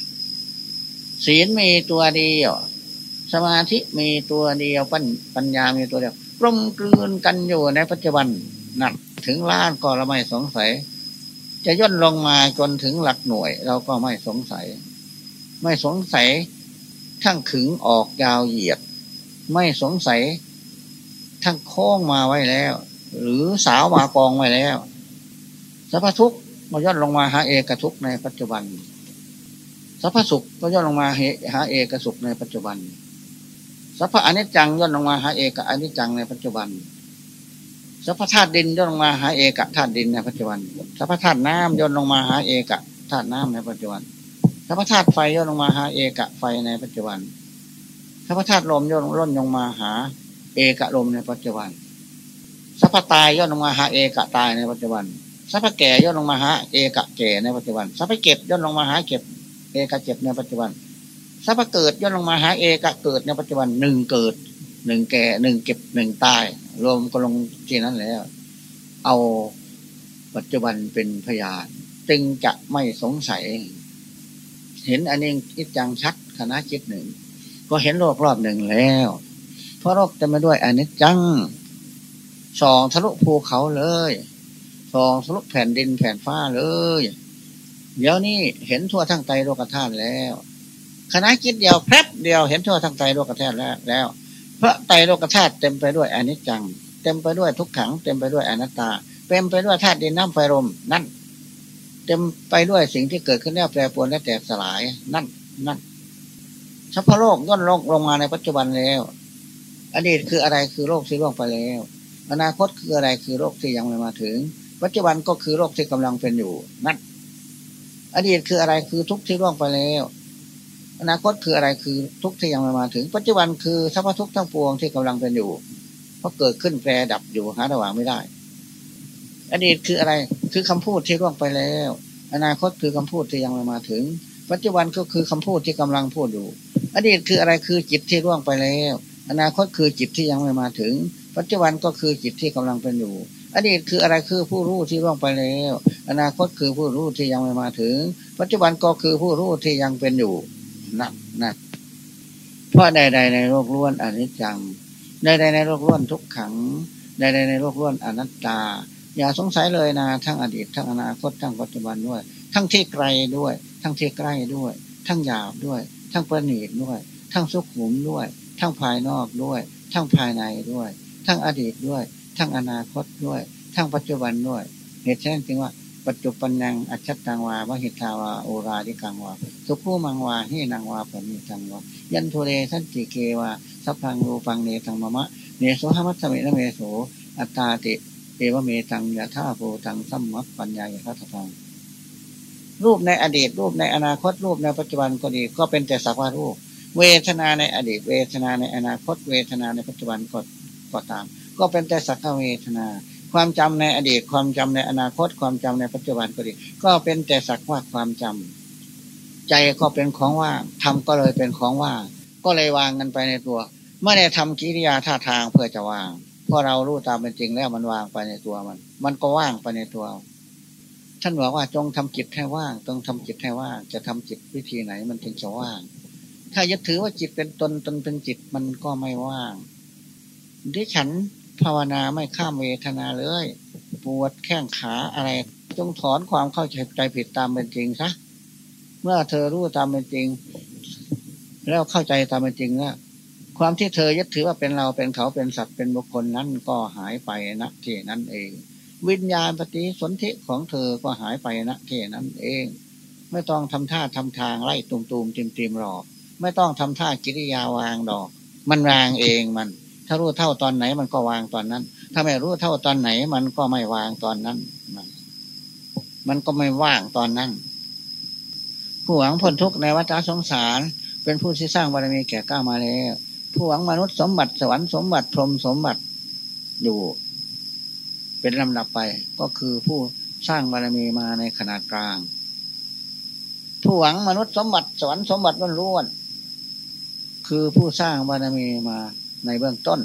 ศีลมีตัวเดียว สมาธิมีตัวเดียวปัญปัญญามีตัวเดียวกลมกลืนกันอยู่ในปัจจุบันนั่นถึงล้านก็เราไม่สงสัย จะย่นลงมาจนถึงหลักหน่วย เราก็ไม่สงสัย ไม่สงสัยทั้งขึงออกยาวเหยียด ไม่สงสัยทั้งโค้งมาไว้แล้ว หรือสาวมากองไว้แล้วสัพพทุกมาย่นลงมาหาเอกทุกในปัจจุบันสัพพสุขก็ย่นลงมาหาเอกสุขในปัจจุบันสัพพะอนิจจังย่นลงมาหาเอกอนิจจังในปัจจุบัน สัพพธาตุดินย่นลงมาหาเอกธาตุดินในปัจจุบันสัพพธาตุน้ำย่นลงมาหาเอกธาตุน้ำในปัจจุบันสัพพธาตุไฟย่นลงมาหาเอกไฟในปัจจุบันสัพพธาตุลมย่นร่นลงมาหา เอกลมในปัจจุบันสัพพตายย่นลงมาหาเอกตายในปัจจุบันสัพพแก่ย่นลงมาหาเอกแก่ในปัจจุบันสัพพเก็บย่นลงมาหาเก็บ เอกเจ็บในปัจจุบันสัพเกิดย่นลงมาหาเอกเกิดในปัจจุบันหนึ่งเกิดหนึ่งแก่หนึ่งเก็บหนึ่งตาย รวมก็ลงที่นั้นแล้ว เอาปัจจุบันเป็นพยาน จึงจะไม่สงสัย เห็นอันนี้คิดจังชัดคณะจิตหนึ่ง ก็เห็นโลกรอบหนึ่งแล้ว เพราะโลกจะมาด้วยอนิจจังสองทะลุภูเขาเลยสองทะลุแผ่นดินแผ่นฟ้าเลย เดี๋ยวนี้เห็นทั่วทั้งใจโลกธาตุแล้วคณะคิดเดียวแป๊บเดียวเห็นทั่วทั้งใจโลกธาตุแล้วแล้ว พราะใจโลกธาตุเต็มไปด้วยอนิจจัง เต็มไปด้วยทุกขัง เต็มไปด้วยอนัตตา เต็มไปด้วยธาตุดินน้ำไฟลมนั่น เต็มไปด้วยสิ่งที่เกิดขึ้นแล้วแปรปรวนและแตกสลาย นั่นนั่นเฉพาะโลกย่นลงลงมาในปัจจุบันแล้ว อดีตคืออะไรคือโลกที่ล่วงไปแล้ว อนาคตคืออะไรคือโลกที่ยังไม่มาถึง ปัจจุบันก็คือโลกที่กำลังเป็นอยู่ นั่น อดีตคืออะไรคือทุกที่ล่วงไปแล้ว อนาคตคืออะไรคือทุกที่ยังไม่มาถึง ปัจจุบันคือสรรพทุกทั้งปวงที่กำลังเป็นอยู่เพราะเกิดขึ้นแปรดับอยู่หาระหว่างไม่ได้ อดีตคืออะไรคือคำพูดที่ล่วงไปแล้ว อนาคตคือคำพูดที่ยังไม่มาถึง ปัจจุบันก็คือคำพูดที่กำลังพูดอยู่ อดีตคืออะไรคือจิตที่ล่วงไปแล้ว อนาคตคือจิตที่ยังไม่มาถึง ปัจจุบันก็คือจิตที่กำลังเป็นอยู่ อดีตคืออะไรคือผู้รู้ที่ล่วงไปแล้ว อนาคตคือผู้รู้ที่ยังไม่มาถึง ปัจจุบันก็คือผู้รู้ที่ยังเป็นอยู่ นั่นนั่นเพราะใดๆในโลกล้วนอนิจจังใดๆในโลกล้วนทุกขังใดๆในโลกล้วนอนัตตา อย่าสงสัยเลยนะทั้งอดีตทั้งอนาคตทั้งปัจจุบันด้วย ทั้งที่ไกลด้วย ทั้งที่ใกล้ด้วย ทั้งหยาบด้วย ทั้งประณีตด้วย ทั้งสุขุมด้วย ทั้งภายนอกด้วย ทั้งภายในด้วย ทั้งอดีตด้วย ทั้งอนาคตด้วย ทั้งปัจจุบันด้วย เหตุฉะนั้นจึงว่า ปัจจุบันนังอัจฉตังวาวหิทาวาโอราดิกังวาสุภูมังวาเฮนังวาปณิตังวายันโทเรสันติเกวาสัพพังรูปังเนตังมะมะเนโสหมัตสมินะเมโสอัตตาติเอวเมตังยะธาโพตังสัมมัปปัญญายะทัตตังรูปในอดีตรูปในอนาคตรูปในปัจจุบันก็ดีก็เป็นแต่สักว่ารูป เวทนาในอดีต เวทนาในอนาคต เวทนาในปัจจุบันก็ก็ตาม ก็เป็นแต่สักเวทนา ความจำในอดีตความจำในอนาคต ความจำในปัจจุบันก็ดี ก็เป็นแต่สักว่าความจำใจก็เป็นของว่างทำก็เลยเป็นของว่างก็เลยวางกันไปในตัวเมื่อได้ทำกิริยาท่าทางเพื่อจะวางพอเรารู้ตามเป็นจริงแล้วมันวางไปในตัวมัน มันก็ว่างไปในตัวท่านบอกว่าจงทำจิตให้ว่างจงทำจิตให้ว่างจะทำจิตวิธีไหนมันถึงจะว่าง ถ้ายึดถือว่าจิตเป็นตนตนเป็นจิตมันก็ไม่ว่างที่ฉัน ภาวนาไม่ข้ามเวทนาเลย ปวดแข้งขาอะไรจงถอนความเข้าใจใจผิดตามเป็นจริงซะเมื่อเธอรู้ตามเป็นจริง แล้วเข้าใจตามเป็นจริงแล้วความที่เธอยึดถือว่าเป็นเราเป็นเขาเป็นสัตว์เป็นบุคคลนั้นก็หายไปณที่นั้นเอง วิญญาณปฏิสนธิของเธอก็หายไปณที่นั้นเอง ไม่ต้องทำท่าทำทางไล่ตุมตูมติมติมหรอก ไม่ต้องทำท่ากิริยาวางดอก มันวางเองมัน ถ้ารู้เท่าตอนไหนมันก็วางตอนนั้น ถ้าไม่รู้เท่าตอนไหน มันก็ไม่วางตอนนั้น มันก็ไม่ว่างตอนนั้น ผู้หวังพ้นทุกข์ในวัฏสงสาร เป็นผู้ที่สร้างบารมีแก่ก้ามาแล้วผู้หวังมนุษย์สมบัติสวรรค์สมบัติพรหมสมบัติอยู่ เป็นลำดับไปก็คือผู้สร้างบารมีมาในขนาดกลาง ผู้หวังมนุษย์สมบัติสวรรค์สมบัติล้วนๆคือผู้สร้างบารมีมา ในเบื้องต้น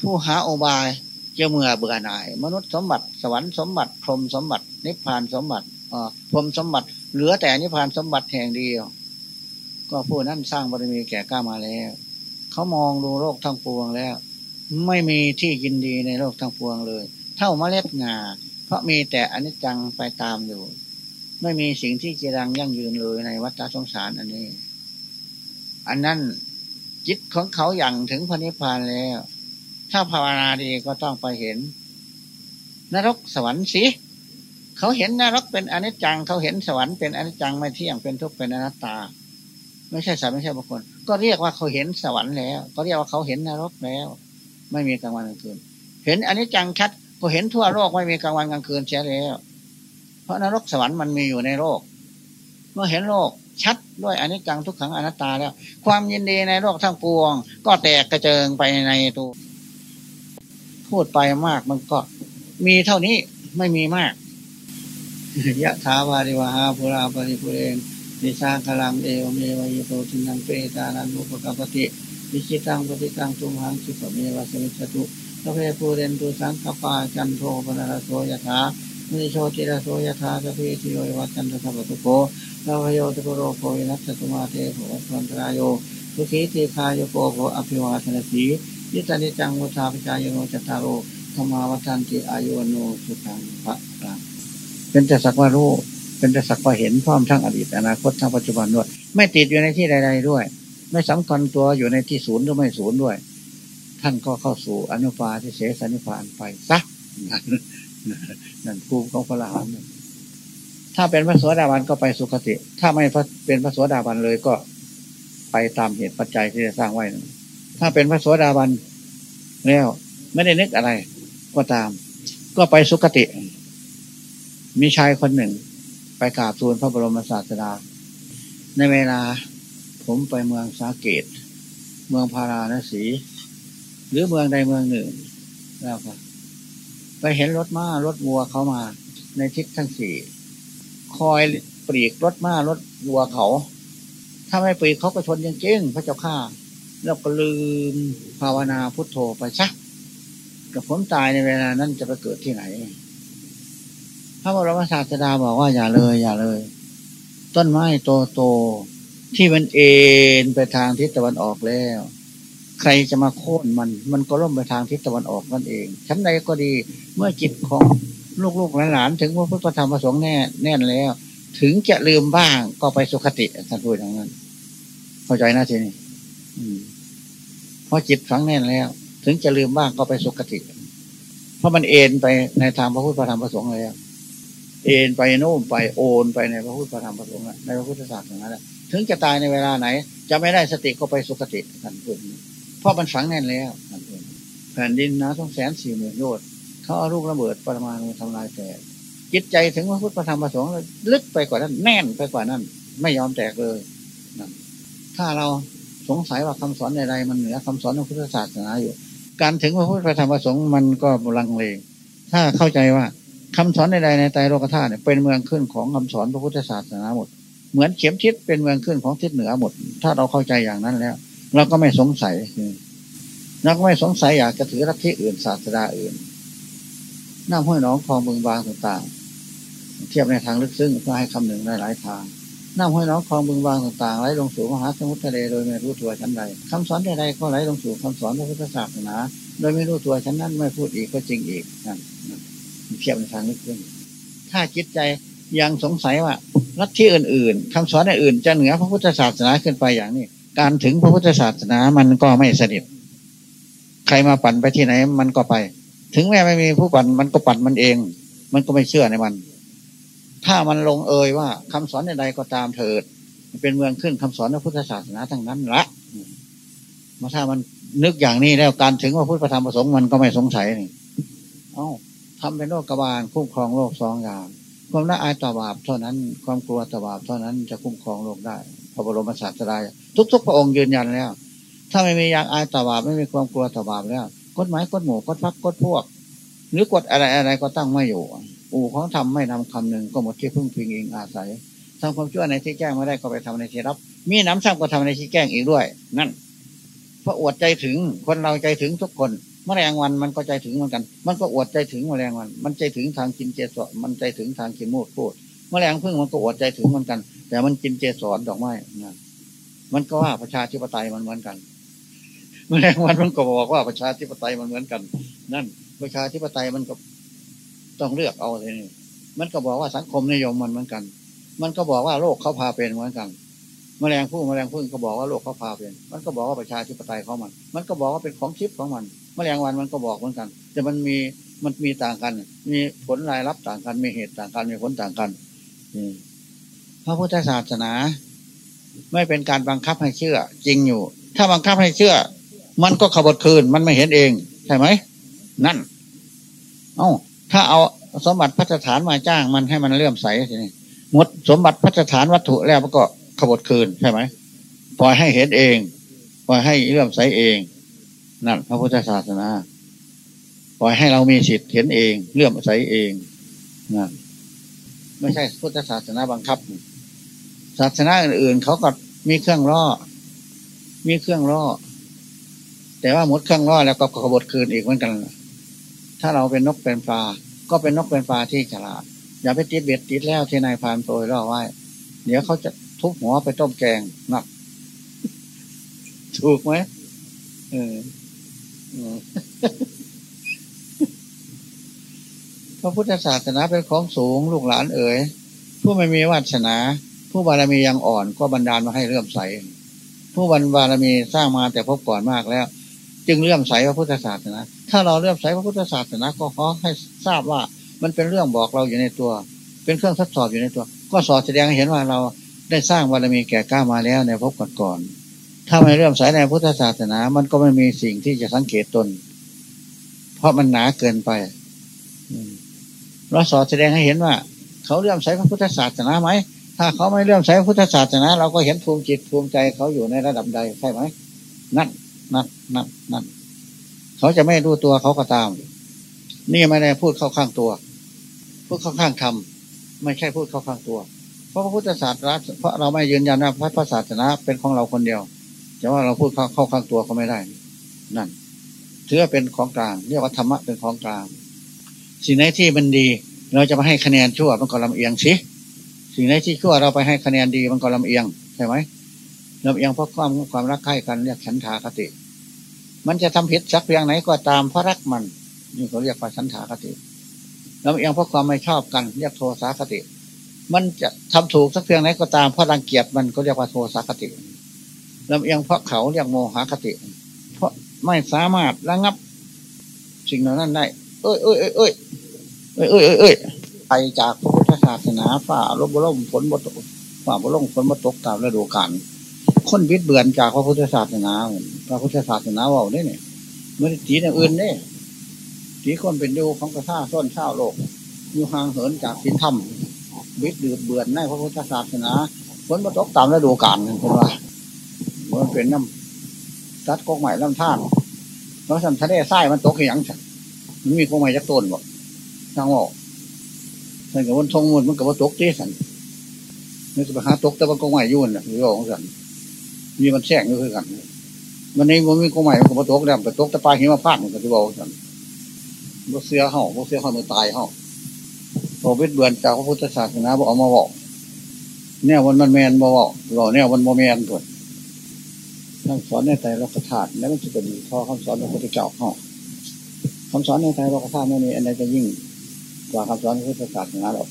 ผู้หาอบายเจ้าเมื่อเบื่อหน่าย มนุษย์สมบัติสวรรค์สมบัติ พรหมสมบัติ นิพพานสมบัติพรหมสมบัติ เหลือแต่นิพพานสมบัติแห่งเดียว ก็ผู้นั้นสร้างบารมีแก่กล้ามาแล้ว เขามองดูโลกทั้งปวงแล้ว ไม่มีที่ยินดีในโลกทั้งปวงเลย เท่าเมล็ดงาเพราะมีแต่อนิจจังไปตามอยู่ ไม่มีสิ่งที่จีรังยั่งยืนเลยในวัฏสงสารอันนี้ อันนั้น จิตของเขาอย่างถึงพระนิพพานแล้ว ถ้าภาวนาดีก็ต้องไปเห็น นรกสวรรค์สิเขาเห็นนรกเป็นอนิจจัง เขาเห็นสวรรค์เป็นอนิจจังไม่เที่ยงเป็นทุกข์เป็นอนัตตา ไม่ใช่สัตว์ไม่ใช่บุคคลก็เรียกว่าเขาเห็นสวรรค์แล้ว ก็เรียกว่าเขาเห็นนรกแล้ว ไม่มีกลางวันกลางคืน เห็นอนนี้จังชัดก็เห็นทั่วโลกไม่มีกลางวันกลางคืนเสียแล้ว เพราะนรกสวรรค์มันมีอยู่ในโลก เมื่อเห็นโลก ชัดด้วยอนนี้จังทุกขังอนัตตาแล้ว ความยินดีในโลกทั้งปวง ก็แตกกระเจิงไปในตัวพูดไปมากมันก็ มีเท่านี้ไม่มีมากยะถาวาริวหาภุราปริปุเรนนิสาคลังเอวเมวายโตทินังเปตานันุปกปติวิชิตังปฏิตังตุมหังคิปเมวะสมิจตุพระเพภูเรนตุสังคปาจันโทปนารโสยะถา มุนิโชติระโสยถาสพีติโยวัจันทสัพตุโกลาวโยตุโรโควินัสตุมาเทโภวันตรายโยทุขีติคายโกโภอภิวาทนาสียิตานิจังวุธาปิจายโนจตารโรธรรมาวัฏันติอายุโนสุขังพระรังเป็นแต่สักว่ารู้เป็นแต่สักว่าเห็นพร้อมทั้งอดีตอนาคตทั้งปัจจุบันด้วย ไม่ติดอยู่ในที่ใด ๆด้วย ไม่สำคัญตัวอยู่ในที่ศูนย์หรือไม่ศูนย์ด้วย ท่านก็เข้าสู่อนุปาทิเสสนิพานไปซะ นั่นคู่ของพระรหันถ้าเป็นพระสวสดาบันก็ไปสุคติ ถ้าไม่เป็นพระสวสดาบันเลยก็ไปตามเหตุปัจจัยที่จะสร้างไว้ ถ้าเป็นพระสวสดาบันแล้วไม่ได้นึกอะไร ก็ตาม ก็ไปสุคติ มีชายคนหนึ่ง ไปกราบทูลพระบรมศาสดา ในเวลาผมไปเมืองสาเกต เมืองพาราณสี หรือเมืองใดเมืองหนึ่งแล้วครับ ไปเห็นรถม้ารถวัวเขามา ในทิศทั้งสี่คอยปรีกรถม้ารถวัวเขา ถ้าไม่ปรีกเขาก็ชนยังเก้งพระเจ้าข้าแล้วก็ลืมภาวนาพุทโธไปชักกับผมตายในเวลานั้นจะไปเกิดที่ไหนพระบรมศาสดาบอกว่าอย่าเลย อย่าเลย ต้นไม้โตโตที่มันเอ็นไปทางทิศตะวันออกแล้ว ใครจะมาโค่นมัน มันก็ล่มไปทางทิศตะวันออกนั่นเองชั้นใดก็ดีเมื่อจิตของลูกๆหลานถึงว่าพุทธธรรมประสงค์แน่แน่นแล้ว ถึงจะลืมบ้างก็ไปสุคติท่านพูดอย่างนั้น เข้าใจนะทีนี้เพราะจิตฝังแน่นแล้ว ถึงจะลืมบ้างก็ไปสุคติ เพราะมันเอ็นไปในทางพระพุทธธรรมประสงค์แล้วเอ็นไปโน้มไปโอนไปในพระพุทธธรรมประสงค์ในพระพุทธศาสนาแล้วถึงจะตายในเวลาไหน จะไม่ได้สติก็ไปสุคติท่านพูดเพ ราะมันฝังแน่นแล้วแผ่นดินนะต้องแสนสี่หมื่นโยชน์เขาเอาลูกระเบิดปรมาณูทำลายแตกจิตใจถึงว่าพุทธธรรมประสงค์ลึกไปกว่านั้น แน่นไปกว่านั้น ไม่ยอมแตกเลยนะถ้าเราสงสัยว่าคำสอนใดๆมันเหนือคำสอนของพุทธศาสนาอยู่ การถึงพระพุทธธรรมประสงค์มันก็ลังเลถ้าเข้าใจว่าคำสอนใดๆในใจโลกธาตุเป็นเมืองขึ้นของคำสอนพระพุทธศาสนาหมด เหมือนเข็มทิศเป็นเมืองขึ้นของทิศเหนือหมด ถ้าเราเข้าใจอย่างนั้นแล้ว เราก็ไม่สงสัยเราก็ไม่สงสัยอยากจะถือรัฐที่อื่นศาสดาอื่นน้ำห้วยน้องคลองเมืองบางต่างๆ เทียบในทางลึกซึ้งเพื่อให้คำหนึ่งได้หลายทางน้ำห้วยน้องคลองบึงบางต่างๆไหลลงสู่มหาสมุทรทะเลโดยไม่รู้ตัวชั้นใดคำสอนใดๆก็ไหลลงสู่คำสอนพระพุทธศาสนา โดยไม่รู้ตัวชั้นนั้นไม่พูดอีกก็จริงอีกนั่นเทียบในทางลึกซึ้งถ้าจิตใจยังสงสัยว่าลัทธิอื่นๆคำสอนอื่นจะเหนือพระพุทธศาสนาขึ้นไปอย่างนี้ การถึงพระพุทธศาสนามันก็ไม่สนิทใครมาปั่นไปที่ไหน มันก็ไป ถึงแม้ไม่มีผู้ปั่นมันก็ปั่นมันเอง มันก็ไม่เชื่อในมัน ถ้ามันลงเอยว่าคำสอนใดๆก็ตามเถิด เป็นเมืองขึ้นคำสอนพระพุทธศาสนาทั้งนั้นละมาถ้ามันนึกอย่างนี้แล้วการถึงว่าพุทธธรรมประสงค์มันก็ไม่สงสัยนี่เอ้าทำเป็นโลกกบาลคุ้มครองโลกสองอย่างความละอายต่อบาปเท่านั้น ความกลัวต่อบาปเท่านั้นจะคุ้มครองโลกได้ พระบรมศาสดาทุก ๆ พระองค์ยืนยันแล้ว ถ้าไม่มียากอายต่อบาปไม่มีความกลัวต่อบาปแล้วกฎหมายกฎหมู่กฎพักกฎพวก หรือกฎอะไรอะไรก็ตั้งไม่อยู่ อู่ของทำไม่นำคำหนึ่งก็หมดที่พึ่งพิงเองอาศัยทำความชั่วในที่แจ้งไม่ได้ก็ไปทำในที่รับ มีน้ำซ้ำก็ทำในที่แจ้งอีกด้วย นั่นเพราะอวดใจถึงคนเราใจถึงทุกคนมแมลงวันมันก็ใจถึงเหมือนกัน มันก็อวดใจถึงมแมลงวัน มันใจถึงทางกินเจสรมันใจถึงทางกินมูดพูด มแมลงพึ่งมันก็อวดใจถึงเหมือนกัน แต่มันกินเจสรดอกไม้นะมันก็ว่าประชาธิปไตยมันเหมือนกันมแมลงวันมันก็บอกว่าประชาธิปไตยมันเหมือนกัน นั่น ประชาธิปไตยมันก็ต้องเลือกเอาเลยนี่มันก็บอกว่าสังคมนิยมมันเหมือนกัน มันก็บอกว่าโลกเขาพาเป็นเหมือนกันแมลงผู้แมลงพึ่งก็บอกว่าโลกเขาพาเป็น มันก็บอกว่าประชาธิปไตยเขามัน มันก็บอกว่าเป็นของทิพย์ของมันแมลงวันมันก็บอกเหมือนกัน แต่มันมีมันมีต่างกัน มีผลรายรับต่างกัน มีเหตุต่างกัน มีผลต่างกัน พระพุทธศาสนา ไม่เป็นการบังคับให้เชื่อ จริงอยู่ ถ้าบังคับให้เชื่อ มันก็ขบฏคืน มันไม่เห็นเอง ใช่ไหม นั่น เอ้า ถ้าเอาสมบัติพัฒฐานมาจ้างมันให้มันเลื่อมใสทีนี้หมดสมบัติพัฒฐานวัตถุแล้วมันก็ขบฏคืน ใช่ไหมปล่อยให้เห็นเองปล่อยให้เลื่อมใสเอง นั่น พระพุทธศาสนา ปล่อยให้เรามีสิทธิ์เห็นเอง เลื่อมใสเองนั่น ไม่ใช่พุทธศาสนาบังคับ ศาสนาอื่นๆเขาก็มีเครื่องล่อ มีเครื่องล่อ แต่ว่าหมดเครื่องล่อแล้วก็ขบฏคืนอีกเหมือนกัน ถ้าเราเป็นนกเป็นปลา ก็เป็นนกเป็นปลาที่ฉลาด อย่าไปติดเบ็ดติดแล้วที่นายพานโปรยล่อไว้ เดี๋ยวเขาจะทุบหัวไปต้มแกงนัก ถูกไหมเออ ระพุทธศาสนาเป็นของสูงลูกหลานเอ๋ยผู้ไม่มีวาสนา ผู้บารมียังอ่อนก็บันดาลมาให้เลื่อมใส ผู้บรรบารมีสร้างมาแต่พบก่อนมากแล้ว จึงเลื่อมใสพระพุทธศาสนาถ้าเราเลื่อมใสพระพุทธศาสนาก็ขอให้ทราบว่ามันเป็นเรื่องบอกเราอยู่ในตัว เป็นเครื่องทดสอบอยู่ในตัว ก็สอดแสดงให้เห็นว่าเราได้สร้างบารมีแก่กล้ามาแล้วในภพก่อนๆถ้าไม่เริ่อมใสในพุทธศาสนา มันก็ไม่มีสิ่งที่จะสังเกตตน เพราะมันหนาเกินไปเราสอดแสดงให้เห็นว่า เขาเริ่อมใช้พระพุทธศาสนาไหม ถ้าเขาไม่เริ่อมใช้พระพุทธศาสนา เราก็เห็นภูมิจิตภูมิใจเขาอยู่ในระดับใดใช่ไหมนั่นนั่นนั่นนั่นเขาจะไม่รู้ตัวเขาก็ตาม นี่ไม่ได้พูดเข้าข้างตัว พูดเข้าข้างธรรมไม่ใช่พูดเข้าข้างตัว เพราะพระพุทธศาสนาเพราะเราไม่ยืนยันว่าพระศาสนาเป็นของเราคนเดียวจะว่าเราพูดเข้าเข้าข้างตัวเขาไม่ได้ นั่นถือเป็นของกลางเรียกว่าธรรมะเป็นของกลาง สิ่งไหนที่มันดี เราจะมาให้คะแนนชั่วมันก็ลำเอียงสิสิ่งไหนที่ชั่วเราไปให้คะแนนดีมันก็ลำเอียงใช่ไหมลำเอียงเพราะความความรักใคร่กันเรียกฉันทาคติ มันจะทำผิดสักเพียงไหนก็ตามเพราะรักมันนี่เขาเรียกว่าฉันทาคติลำเอียงเพราะความไม่ชอบกัน เรียกโทสาคติ มันจะทำถูกสักเพียงไหนก็ตามเพราะรังเกียจมันก็เรียกว่าโทสาคติลำเอียงเพราะเขาเรียกโมหคติ เพราะไม่สามารถระงับ สิ่งเหล่านั้นได้ เอ้ยเอ้ยเอ้ย เอ้ยเอ้ยเอ้ยเอ้ยไปจากพระพุทธศาสนาฝ่าลบล่มฝนบตกฝ่าบล่มฝนบตกตามฤดูกาลคนบิดเบือนจากพระพุทธศาสนาพระพุทธศาสนาว่าเนี่ยม่ได้ตีอย่างอื่นเนี่ยตีคนเป็นดูของกระท่าส้นเช่าโลกอยู่ห่างเหินจากสินธรรมบิดเดือดเบือนในพระพุทธศาสนาฝนบตกตามฤดูกาลเป็นว่ามันเป็นน้ำตัดกกใหม่ลำท่านแล้วสันทะเลทรายมันตกอย่างฉันมันมีกกใหม่จักต้นบอก ทางบอกสันกับวันทงมันมันกับว่าตกเจ๊สันนี่จะไปหาตกแต่ว่ากกใหม่ยุ่นหรือว่าของสันมีมันแทรกอยู่คือกันวันนี้มันมีกกใหม่มันกับว่าตกแล้วแต่ตกแต่ปลายหิมะพาดมันก็จะบอกสันบ่เสียเห่าบ่เสียข้ามือตายเห่าพอเวทเบือนจากพระพุทธศาสนาบอกเอามาบอกเนี่ยวันมันแมนบอกบอกเนี่ยวันโมแมนก่อนคำสอนในใจเรากระถาดแล้วมันจะเป็นพอคำสอนของพระพุทธเจ้าเขาคำสอนในใจเรากระถาดไม่มีอันใดจะยิ่ง กว่าคำสอนพุทธศาสนาหรอก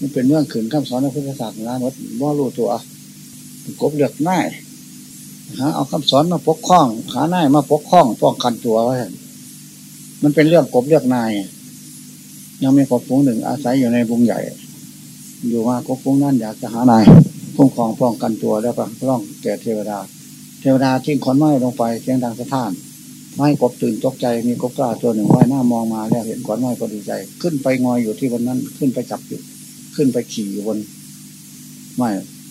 มันเป็นเรื่องขืนคำสอนพุทธศาสนาหมดว่ารู้ตัวกบเลือกง่ายหาเอาคำสอนมาปกคล้องขาหน้ามาปกคล้องป้องกันตัวไว้มันเป็นเรื่องกบเลือกนาย ยังมีกบฟุ้งหนึ่งอาศัยอยู่ในบุงใหญ่ อยู่ว่ากบฟุ้งนั่นอยากจะหานายคุ้มครองป้องกันตัวแล้วก็ร่องแก่เทวดา เทวดาทิ้งขอนไม้ลงไปเสียงดังสะท้าน ไม่กบตื่นตกใจมีกบกล้าตัวหนึ่งว่ายหน้ามองมาแล้วเห็นขอนไม้ก็ดีใจ ขึ้นไปงอยอยู่ที่บนนั้น ขึ้นไปจับอยู่ ขึ้นไปขี่อยู่บนไม่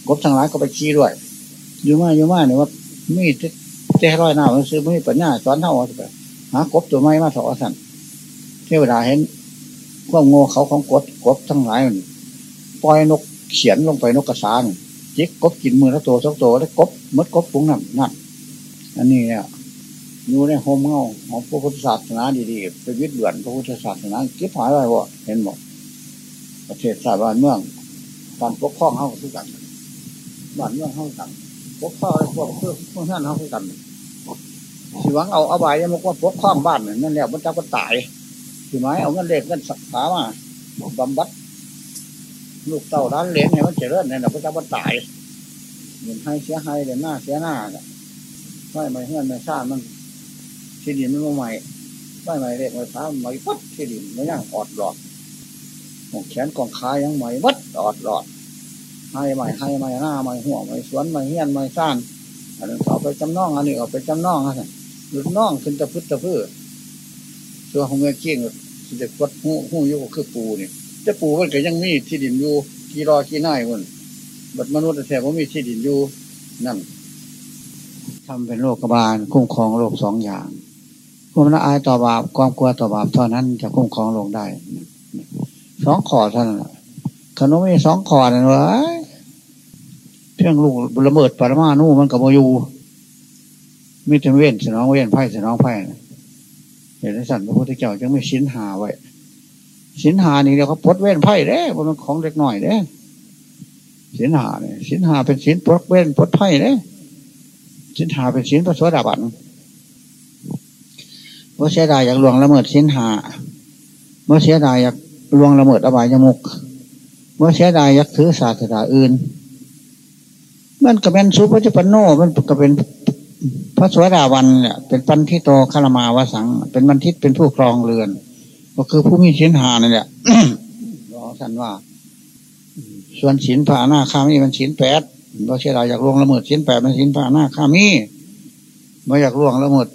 กบทั้งหลายก็ไปขี่ด้วยอยู่มาอยู่มาเนี่ยว่ามีเจ้ร้อยหน้ามันซื้อไม่ปัญญาสอนเท่าไปหากบตัวไม้มาสอสันเทวดาเห็นความโง่เขาของกบกบทั้งหลายมันปล่อยนกเขียนลงไปนกกระสานจิกกบกินมือละตัวสองตัวแล้วกบมดกบปุ้งนั่นนั่นอันนี้เนี่ย อยู่ในโฮมเงาของพระพุทธศาสนาดีๆไปวิทย์เบือนพระพุทธศาสนาคิดหายไปบ่เห็นบ่ประเทศชาติบ้านเมืองการปกครองเข้าคือกันบ้านเมืองเข้ากันปกครองพวกเพื่อพวกท่านเข้ากันสิวังเอาอบายมันก็ปกครองบ้านนั่นแหละมันจะก็ตายถือไม้เอาเงินเล็กเงินสักขามาบำบัดลูกเต่าร้านเลี้ยงเนี่ยมันเจริญเนี่ยเราก็จะมันตายเห็นให้เสียให้เดี๋ยวหน้าเสียหน้าเนี่ยไม่ไม่เฮือนไม่ซ่ามัน ที่ดินมันใหม่ไม่ไม่เล็กไม่ฟ้าใหม่วัดที่ดินไม่ย่างออดหลอดหกแขนกองคายังใหม่วัดออดหลอดให้ใหม่ให้ใหม่หน้าใหม่หัวใหม่สวนใหม่เฮียนใหม่ซ่านอันนี้เขาไปจำนองอันนี้เอาไปจำนองฮะหลุดน้องขึ้นตะพื้นตะพื้นตัวของเงินเกี้ยงจะกดหูหูยุคือปูนี่จะปูมันก็ยังมีที่ดินอยู่กี่รอกี่น่ายมันบัดมนุษย์แท้ว่ามีที่ดินอยู่นั่นทำเป็นโรคกบาลคุ้มครองโรคสองอย่าง ความละอายต่อบาปความกลัวต่อบาปเท่านั้นจะคุ้มครองโรคได้สองขอท่านขนมมีสองขอนั่นวะเพียงลูกระเบิดปรมาณูมันกับโมยูมีแต่เว้นสนองเว้นไพ่สนองไพ่เห็นในสันพระพุทธเจ้าจึงไม่ชินหาไว้สินหานี่เดี๋ยวเขาปดเว้นไพ่เด้มันของเล็กหน่อยเด้สินหาเนี่ยสินหาเป็นสินปลดเว้นปดไพ่เด้สินหาเป็นสินพระสวสดาบัน ว่าเสียดายอยากลวงละเมิดสินหาว่าเสียดายอยากลวงละเมิดอบายยมุกว่าเสียดายอยากถือศาสนาอื่น มันก็เป็นสุภจปันโนมันก็เป็นพระสวสดาวันเนี่ยเป็นปันทิโตคารมาวสัง เป็นมันทิตเป็นผู้ครองเรือน ก็คือผู้มีชิ้นหานี่แหละรอสันว่า ส่วนศีลพระอนาคามีมันศีลแปดเราเชื่อเราอยากล่วงละเมิดศีลแปดมันศีลพระอนาคามีไม่อยากล่วงละเมิด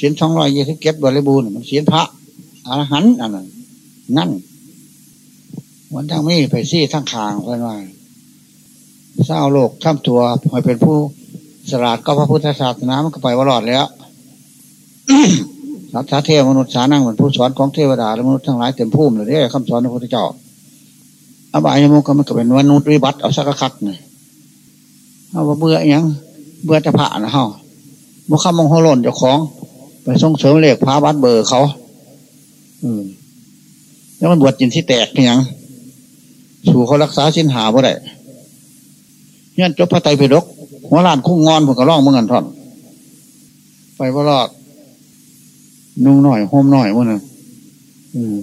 ศีลสองร้อยยี่สิบเก็บบริบูรณ์มันศีลพระอรหันต์อันนั้นนั่นวันทั้งมีไปซี่ทั้งคางเพื่อนว่าเศร้าโลกข้ามตัวให้เป็นผู้สลาดก็พระพุทธศาสนามันก็ไปวรอดแล้วสัตว์เทวมนุษย์สานั่งเหมือนผู้สอนของเทวดาและมนุษย์ทั้งหลายเต็มภูมิเลยเนี่ยคำสอนของพระพุทธเจ้าอบายมุกก็มันก็เป็นมนุษย์วิบัติเอาสักคักเนี่ยเอาเบื่ออย่างเบื่อจะผ่านะเฮาบุคคลมงโหล่นเจ้าของ ไปส่งเสริมเลขพาบัตเบอร์เขาอืมแล้วมันบวชจินที่แตกเพียงสู่เขารักษาสินหาบ่ได้ยันจบพระไตรปิฎกหัวล้านคุ้งงอนผมก็ร้องเมื่อกันท่อน ไปว่ารอดนุ่งหน่อยห่มหน่อยมื่อนึงอืม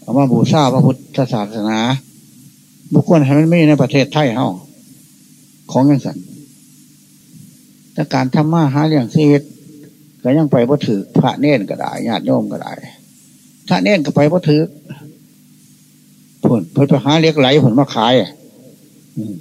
เอามาบูชาพระพุทธศาสนา บุคคลให้มันไม่ในประเทศไทยเฮาของยังสันแต่การทำมาหาเลี้ยงชีวิต ก็ยังไปพ่ถือพระเน้นก็ได้ญาติโยมก็ได้พระเน้นก็ไปพ่ถือผลเพิ่นไปหาเล็กไหลผลมาขายอืม